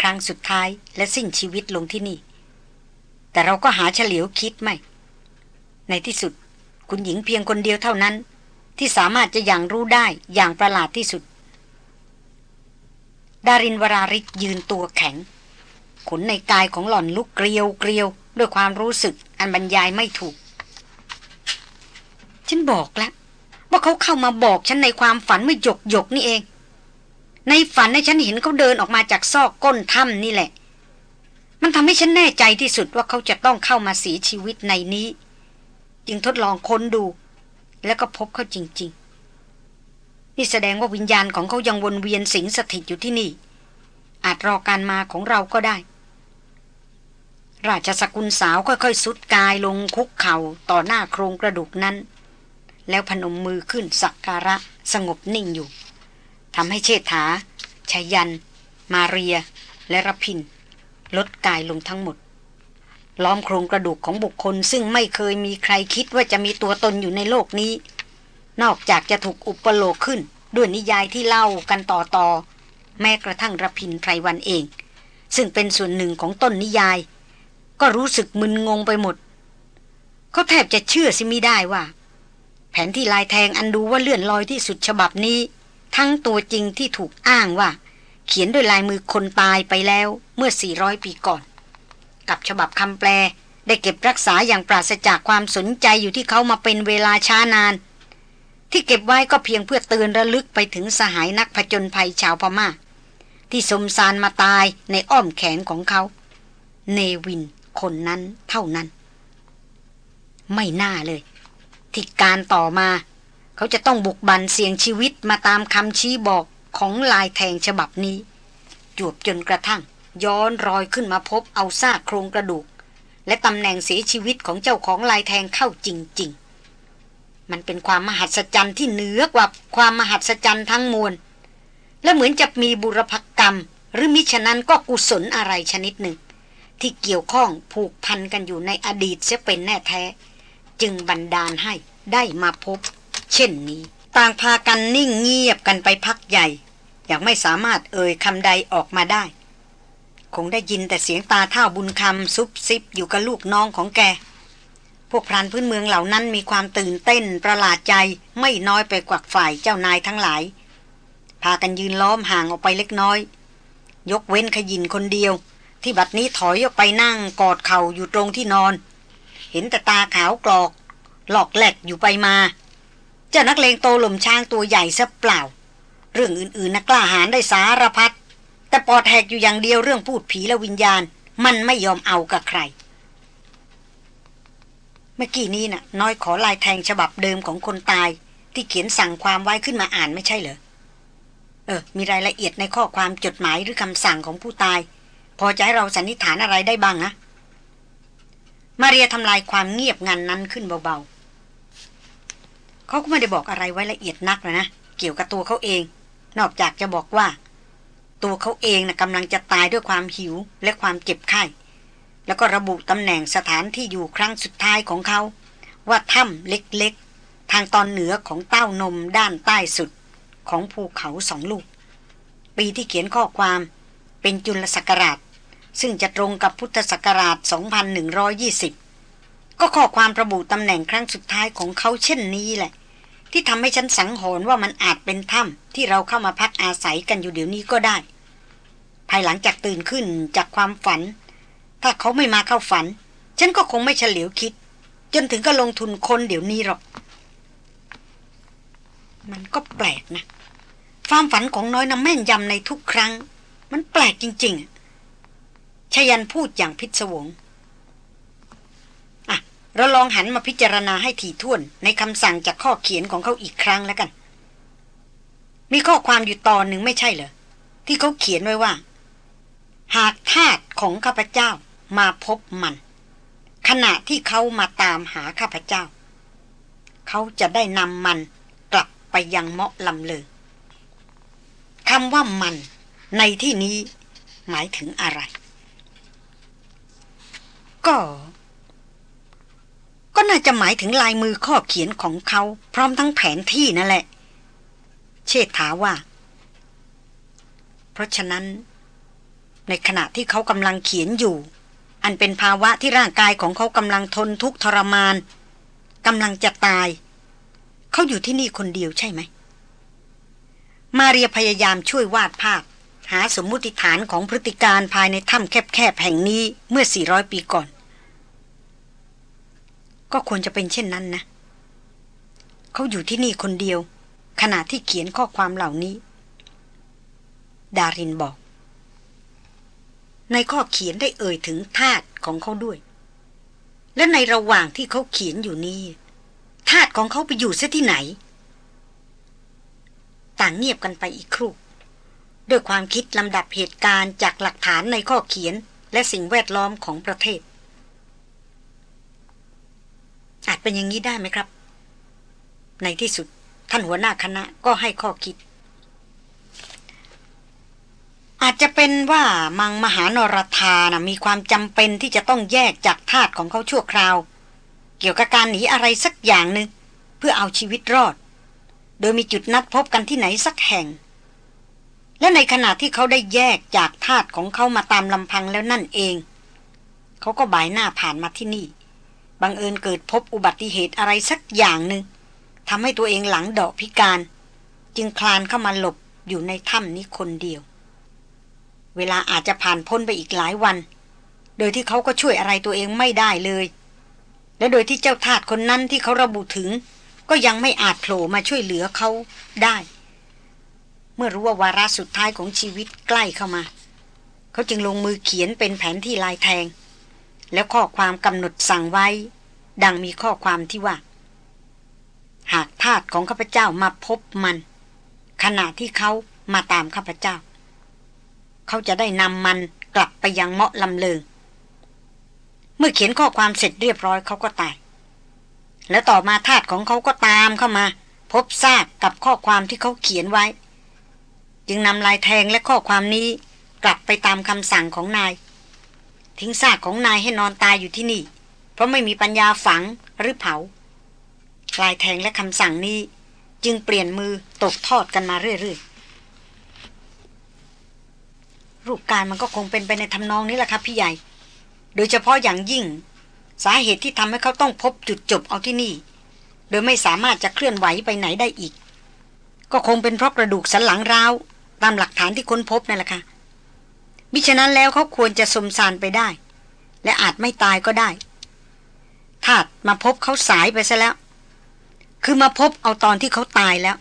Speaker 1: ครั้งสุดท้ายและสิ้นชีวิตลงที่นี่แแต่เราก็หาเฉลียวคิดไม่ ในที่สุด คุณหญิงเพียงคนเดียวเท่านั้น ที่สามารถจะอย่างรู้ได้อย่างประหลาดที่สุด ดารินวราริศยืนตัวแข็ง ขนในกายของหล่อนลุกเกลียวเกลียวด้วยความรู้สึกอันบรรยายไม่ถูก ฉันบอกแล้ว ว่าเขาเข้ามาบอกฉันในความฝันเมื่อหยกหยกนี่เอง ในฝันในฉันเห็นเขาเดินออกมาจากซอกก้นถ้ำนี่แหละ มันทำให้ฉันแน่ใจที่สุดว่าเขาจะต้องเข้ามาเสียชีวิตในนี้ จึงทดลองค้นดู แล้วก็พบเขาจริง ๆ นี่แสดงว่าวิญญาณของเขายังวนเวียนสิงสถิตอยู่ที่นี่ อาจรอการมาของเราก็ได้ ราชสกุลสาวค่อยๆสุดกายลงคุกเข่าต่อหน้าโครงกระดูกนั้น แล้วพนมมือขึ้นสักการะสงบนิ่งอยู่ทำให้เชษฐาชายัน มาเรีย และรพิน ลดกายลงทั้งหมด ล้อมโครงกระดูกของบุคคลซึ่งไม่เคยมีใครคิดว่าจะมีตัวตนอยู่ในโลกนี้ นอกจากจะถูกอุปโลกขึ้น ด้วยนิยายที่เล่ากันต่อต่อแม้กระทั่งรพินไพรวันเอง ซึ่งเป็นส่วนหนึ่งของต้นนิยาย ก็รู้สึกมึนงงไปหมด เขาแทบจะเชื่อสิมิได้ว่า แผนที่ลายแทงอันดูว่าเลื่อนลอยที่สุดฉบับนี้ ทั้งตัวจริงที่ถูกอ้างว่า เขียนด้วยลายมือคนตายไปแล้วเมื่อ 400 ปีก่อน กับฉบับคำแปล ได้เก็บรักษาอย่างปราศจากความสนใจอยู่ที่เขามาเป็นเวลาช้านาน ที่เก็บไว้ก็เพียงเพื่อเตือนระลึกไปถึงสหายนักผจญภัยชาวพมา่า ที่สมสารมาตายในอ้อมแขนของเขา เนวินคนนั้นเท่านั้น ไม่น่าเลยที่การต่อมา เขาจะต้องบุกบันเสี่ยงชีวิตมาตามคำชี้บอกของลายแทงฉบับนี้ จวบจนกระทั่ง ย้อนรอยขึ้นมาพบเอาซากโครงกระดูก และตำแหน่งเสียชีวิตของเจ้าของลายแทงเข้าจริง ๆ มันเป็นความมหัศจรรย์ที่เหนือกว่าความมหัศจรรย์ทั้งมวล และเหมือนจะมีบุรพกรรม หรือมิฉะนั้นก็กุศลอะไรชนิดหนึ่ง ที่เกี่ยวข้องผูกพันกันอยู่ในอดีตเสียเป็นแน่แท้ จึงบันดาลให้ได้มาพบ เช่นนี้ ต่างพากันนิ่งเงียบกันไปพักใหญ่อย่างไม่สามารถเอ่ยคำใดออกมาได้ คงได้ยินแต่เสียงตาเท่าบุญคำซุบซิบอยู่กับลูกน้องของแก พวกพรานพื้นเมืองเหล่านั้นมีความตื่นเต้นประหลาดใจไม่น้อยไปกว่าฝ่ายเจ้านายทั้งหลาย พากันยืนล้อมห่างออกไปเล็กน้อย ยกเว้นขยินคนเดียว ที่บัดนี้ถอยออกไปนั่งกอดเข่าอยู่ตรงที่นอน เห็นแต่ตาขาวกรอก หลอกแหลกอยู่ไปมา เจ้านักเลงโตหล่มช้างตัวใหญ่ซะเปล่า เรื่องอื่นๆนักกล้าหาญได้สารพัด แต่ปอดแหกอยู่อย่างเดียวเรื่องพูดผีและวิญญาณ มันไม่ยอมเอากับใคร เมื่อกี้นี้นะ่ะ น้อยขอลายแทงฉบับเดิมของคนตาย ที่เขียนสั่งความไว้ขึ้นมาอ่านไม่ใช่เหรอเออ มีรายละเอียดในข้อความจดหมายหรือคำสั่งของผู้ตาย พอจะให้เราสันนิษฐานอะไรได้บ้างนะ มาเรียทำลายความเงียบงันนั้นขึ้นเบาๆเขาก็ไม่ได้บอกอะไรไว้ละเอียดนักเลยนะ เกี่ยวกับตัวเขาเอง นอกจากจะบอกว่า ตัวเขาเองนะกำลังจะตายด้วยความหิวและความเจ็บไข้ แล้วก็ระบุตำแหน่งสถานที่อยู่ครั้งสุดท้ายของเขา ว่าถ้ำเล็กๆ ทางตอนเหนือของเต้านมด้านใต้สุดของภูเขาสองลูก ปีที่เขียนข้อความเป็นจุลศักราช ซึ่งจะตรงกับพุทธศักราช 2120 ก็ข้อความระบุตำแหน่งครั้งสุดท้ายของเขาเช่นนี้แหละ ที่ทำให้ฉันสังหรณ์ว่ามันอาจเป็นถ้ำที่เราเข้ามาพักอาศัยกันอยู่เดี๋ยวนี้ก็ได้ ภายหลังจากตื่นขึ้นจากความฝัน ถ้าเขาไม่มาเข้าฝัน ฉันก็คงไม่เฉลียวคิด จนถึงก็ลงทุนคนเดี๋ยวนี้หรอก มันก็แปลกนะความฝันของน้อยน้ำแม่นยำในทุกครั้ง มันแปลกจริง ๆชยันพูดอย่างพิศวง เราลองหันมาพิจารณาให้ถี่ถ้วนในคำสั่งจากข้อเขียนของเขาอีกครั้งแล้วกัน มีข้อความอยู่ตอนหนึ่งไม่ใช่เหรอ ที่เขาเขียนไว้ว่า หากทาตของข้าพเจ้ามาพบมัน ขณะที่เขามาตามหาข้าพเจ้า เขาจะได้นำมันกลับไปยังเมาะลำเลยคำว่ามัน ในที่นี้หมายถึงอะไร ก็าจะหมายถึงลายมือข้อเขียนของเขา พร้อมทั้งแผนที่นั่นแหละ เชษฐาว่า เพราะฉะนั้น ในขณะที่เขากำลังเขียนอยู่ อันเป็นภาวะที่ร่างกายของเขากำลังทนทุกข์ทรมานกำลังจะตาย เขาอยู่ที่นี่คนเดียวใช่ไหม มาเรียพยายามช่วยวาดภาพ หาสมมุติฐานของพฤติการภายในถ้ำแคบๆแห่งนี้เมื่อ 400 ปีก่อน ก็ควรจะเป็นเช่นนั้นนะ เขาอยู่ที่นี่คนเดียว ขณะที่เขียนข้อความเหล่านี้ ดารินบอก ในข้อเขียนได้เอ่ยถึงธาตุของเขาด้วย และในระหว่างที่เขาเขียนอยู่นี้ธาตุของเขาไปอยู่ซะที่ไหน ต่างเงียบกันไปอีกครู่ด้วยความคิดลำดับเหตุการณ์จากหลักฐานในข้อเขียนและสิ่งแวดล้อมของประเทศ อาจเป็นอย่างนี้ได้ไหมครับ ในที่สุดท่านหัวหน้าคณะก็ให้ข้อคิด อาจจะเป็นว่ามังมหานรธานะมีความจำเป็นที่จะต้องแยกจากธาตุของเขาชั่วคราว เกี่ยวกับการหนีอะไรสักอย่างหนึ่งเพื่อเอาชีวิตรอด โดยมีจุดนัดพบกันที่ไหนสักแห่ง และในขณะที่เขาได้แยกจากธาตุของเขามาตามลำพังแล้วนั่นเอง เขาก็บ่ายหน้าผ่านมาที่นี่ บังเอิญเกิดพบอุบัติเหตุอะไรสักอย่างหนึ่งทำให้ตัวเองหลังดอกพิการ จึงคลานเข้ามาหลบอยู่ในถ้ำนี้คนเดียว เวลาอาจจะผ่านพ้นไปอีกหลายวัน โดยที่เขาก็ช่วยอะไรตัวเองไม่ได้เลย และโดยที่เจ้าทาสคนนั้นที่เขาระบุถึง ก็ยังไม่อาจโผล่มาช่วยเหลือเขาได้ เมื่อรู้ว่าวาระสุดท้ายของชีวิตใกล้เข้ามา เขาจึงลงมือเขียนเป็นแผนที่ลายแทง แล้วข้อความกำหนดสั่งไว้ ดังมีข้อความที่ว่า หากทาสของข้าพเจ้ามาพบมัน ขณะที่เขามาตามข้าพเจ้า เขาจะได้นำมันกลับไปยังเมาะลำเลิง เมื่อเขียนข้อความเสร็จเรียบร้อยเขาก็ตาย แล้วต่อมาทาสของเขาก็ตามเข้ามา พบซากกับข้อความที่เขาเขียนไว้ จึงนำลายแทงและข้อความนี้กลับไปตามคำสั่งของนาย ทิ้งซากของนายให้นอนตายอยู่ที่นี่ เพราะไม่มีปัญญาฝังหรือเผาลายแทงและคำสั่งนี้ จึงเปลี่ยนมือตกทอดกันมาเรื่อยๆ รูปการมันก็คงเป็นไปในทำนองนี้แหละครับพี่ใหญ่ โดยเฉพาะอย่างยิ่ง สาเหตุที่ทำให้เขาต้องพบจุดจบเอาที่นี่ โดยไม่สามารถจะเคลื่อนไหวไปไหนได้อีก ก็คงเป็นเพราะกระดูกสันหลังร้าวตามหลักฐานที่ค้นพบนั่นแหละค่ะ มิฉะนั้นแล้วเขาควรจะสมสารไปได้ และอาจไม่ตายก็ได้ถ้ามาพบเขาสายไปซะแล้ว คือมาพบเอาตอนที่เขาตายแล้ว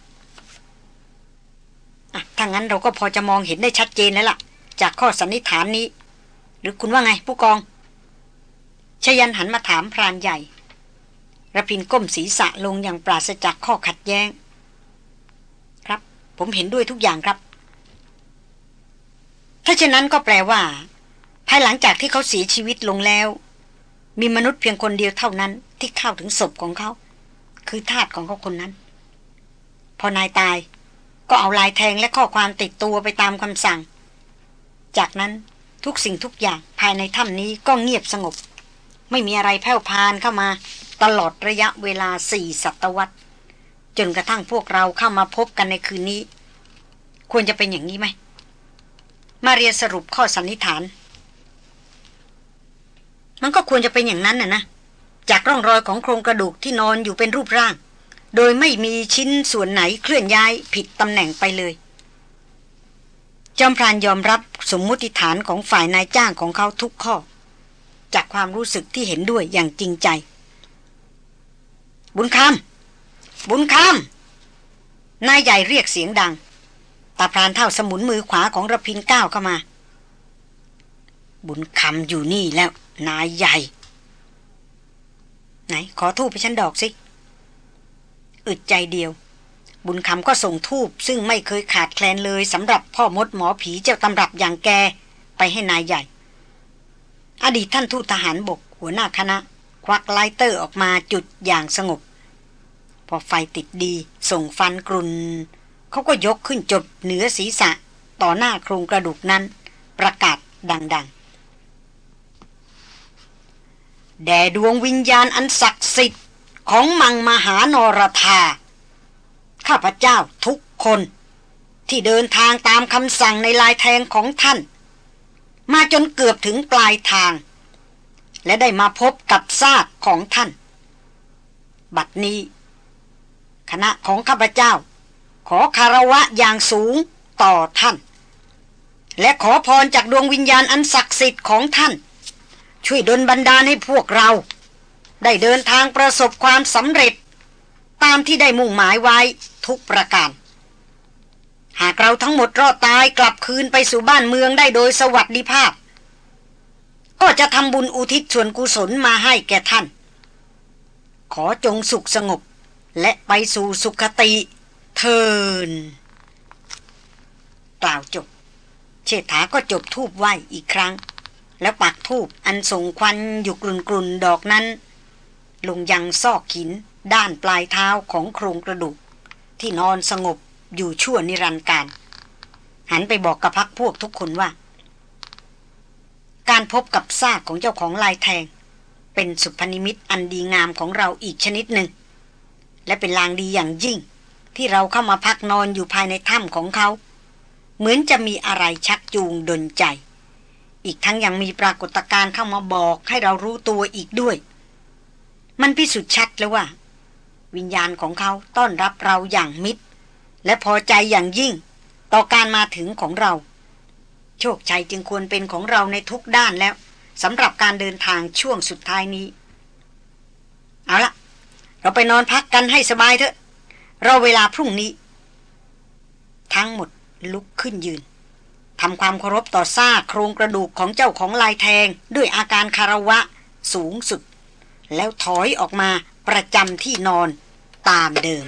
Speaker 1: อะถ้างั้นเราก็พอจะมองเห็นได้ชัดเจนแล้วล่ะ จากข้อสันนิษฐานนี้ หรือคุณว่าไงผู้กองชยันหันมาถามพรานใหญ่ระพินก้มศีรษะลงอย่างปราศจากข้อขัดแย้ง ครับ ผมเห็นด้วยทุกอย่างครับ ถ้าเช่นนั้นก็แปลว่า ภายหลังจากที่เขาเสียชีวิตลงแล้ว มีมนุษย์เพียงคนเดียวเท่านั้น ที่เข้าถึงศพของเขา คือทาสของเขาคนนั้น พอนายตาย ก็เอาลายแทงและข้อความติดตัวไปตามคำสั่ง จากนั้นทุกสิ่งทุกอย่างภายในถ้ำนี้ก็เงียบสงบ ไม่มีอะไรแผ่วพานเข้ามา ตลอดระยะเวลาสี่ศตวรรษจนกระทั่งพวกเราเข้ามาพบกันในคืนนี้ ควรจะเป็นอย่างนี้ไหม มาเรียนสรุปข้อสันนิษฐาน มันก็ควรจะเป็นอย่างนั้นน่ะนะ จากร่องรอยของโครงกระดูกที่นอนอยู่เป็นรูปร่าง โดยไม่มีชิ้นส่วนไหนเคลื่อนย้ายผิดตำแหน่งไปเลย จอมพรานยอมรับสมมุติฐานของฝ่ายนายจ้างของเขาทุกข้อ จากความรู้สึกที่เห็นด้วยอย่างจริงใจ บุญคำบุญคำนายใหญ่เรียกเสียงดัง ตาพรานเท่าสมุนมือขวาของระพินก้าวเข้ามา บุญคำอยู่นี่แล้ว นายใหญ่ ไหน ขอทูบไปฉันดอกสิ อึดใจเดียว บุญคำก็ส่งธูปซึ่งไม่เคยขาดแคลนเลยสำหรับพ่อมดหมอผีเจ้าตำรับอย่างแก ไปให้นายใหญ่ อดีตท่านทูตทหารบกหัวหน้าคณะ ควัก lighter ออกมาจุดอย่างสงบ พอไฟติดดี ส่งควันกรุ่น เขาก็ยกขึ้นจดเหนือศีรษะต่อหน้าโครงกระดูกนั้น ประกาศดังๆ แด่ดวงวิญญาณอันศักดิ์สิทธิ์ของมังมหานรธา ข้าพเจ้าทุกคน ที่เดินทางตามคำสั่งในลายแทงของท่าน มาจนเกือบถึงปลายทาง และได้มาพบกับซากของท่าน บัดนี้ คณะของข้าพเจ้า ขอคารวะอย่างสูงต่อท่าน และขอพรจากดวงวิญญาณอันศักดิ์สิทธิ์ของท่าน ช่วยดลบันดาลให้พวกเรา ได้เดินทางประสบความสำเร็จ ตามที่ได้มุ่งหมายไว้ทุกประการ หากเราทั้งหมดรอดตายกลับคืนไปสู่บ้านเมืองได้โดยสวัสดิภาพ ก็จะทำบุญอุทิศส่วนกุศลมาให้แก่ท่าน ขอจงสุขสงบและไปสู่สุขติ เทินกล่าวจบ เชษฐาก็จบทูบไหวอีกครั้ง แล้วปักทูบอันส่งควันอยู่กลุ่นๆดอกนั้น ลงยังซอกหินด้านปลายเท้าของโครงกระดูก ที่นอนสงบอยู่ชั่วนิรันดร์การ หันไปบอกกับพักพวกทุกคนว่า การพบกับซากของเจ้าของลายแทง เป็นสุพนิมิตอันดีงามของเราอีกชนิดหนึ่ง และเป็นลางดีอย่างยิ่ง ที่เราเข้ามาพักนอนอยู่ภายในถ้ำของเขา เหมือนจะมีอะไรชักจูงดนใจ อีกทั้งยังมีปรากฏการณ์เข้ามาบอกให้เรารู้ตัวอีกด้วย มันพิสูจน์ชัดแล้วว่า วิญญาณของเขาต้อนรับเราอย่างมิตร และพอใจอย่างยิ่ง ต่อการมาถึงของเรา โชคชัยจึงควรเป็นของเราในทุกด้านแล้วสำหรับการเดินทางช่วงสุดท้ายนี้ เอาละเราไปนอนพักกันให้สบายเถอะ ราเวลาพรุ่งนี้ ทั้งหมดลุกขึ้นยืนทำความเคารพต่อซากโครงกระดูกของเจ้าของลายแทง ด้วยอาการคารวะสูงสุด แล้วถอยออกมาประจำที่นอนตามเดิม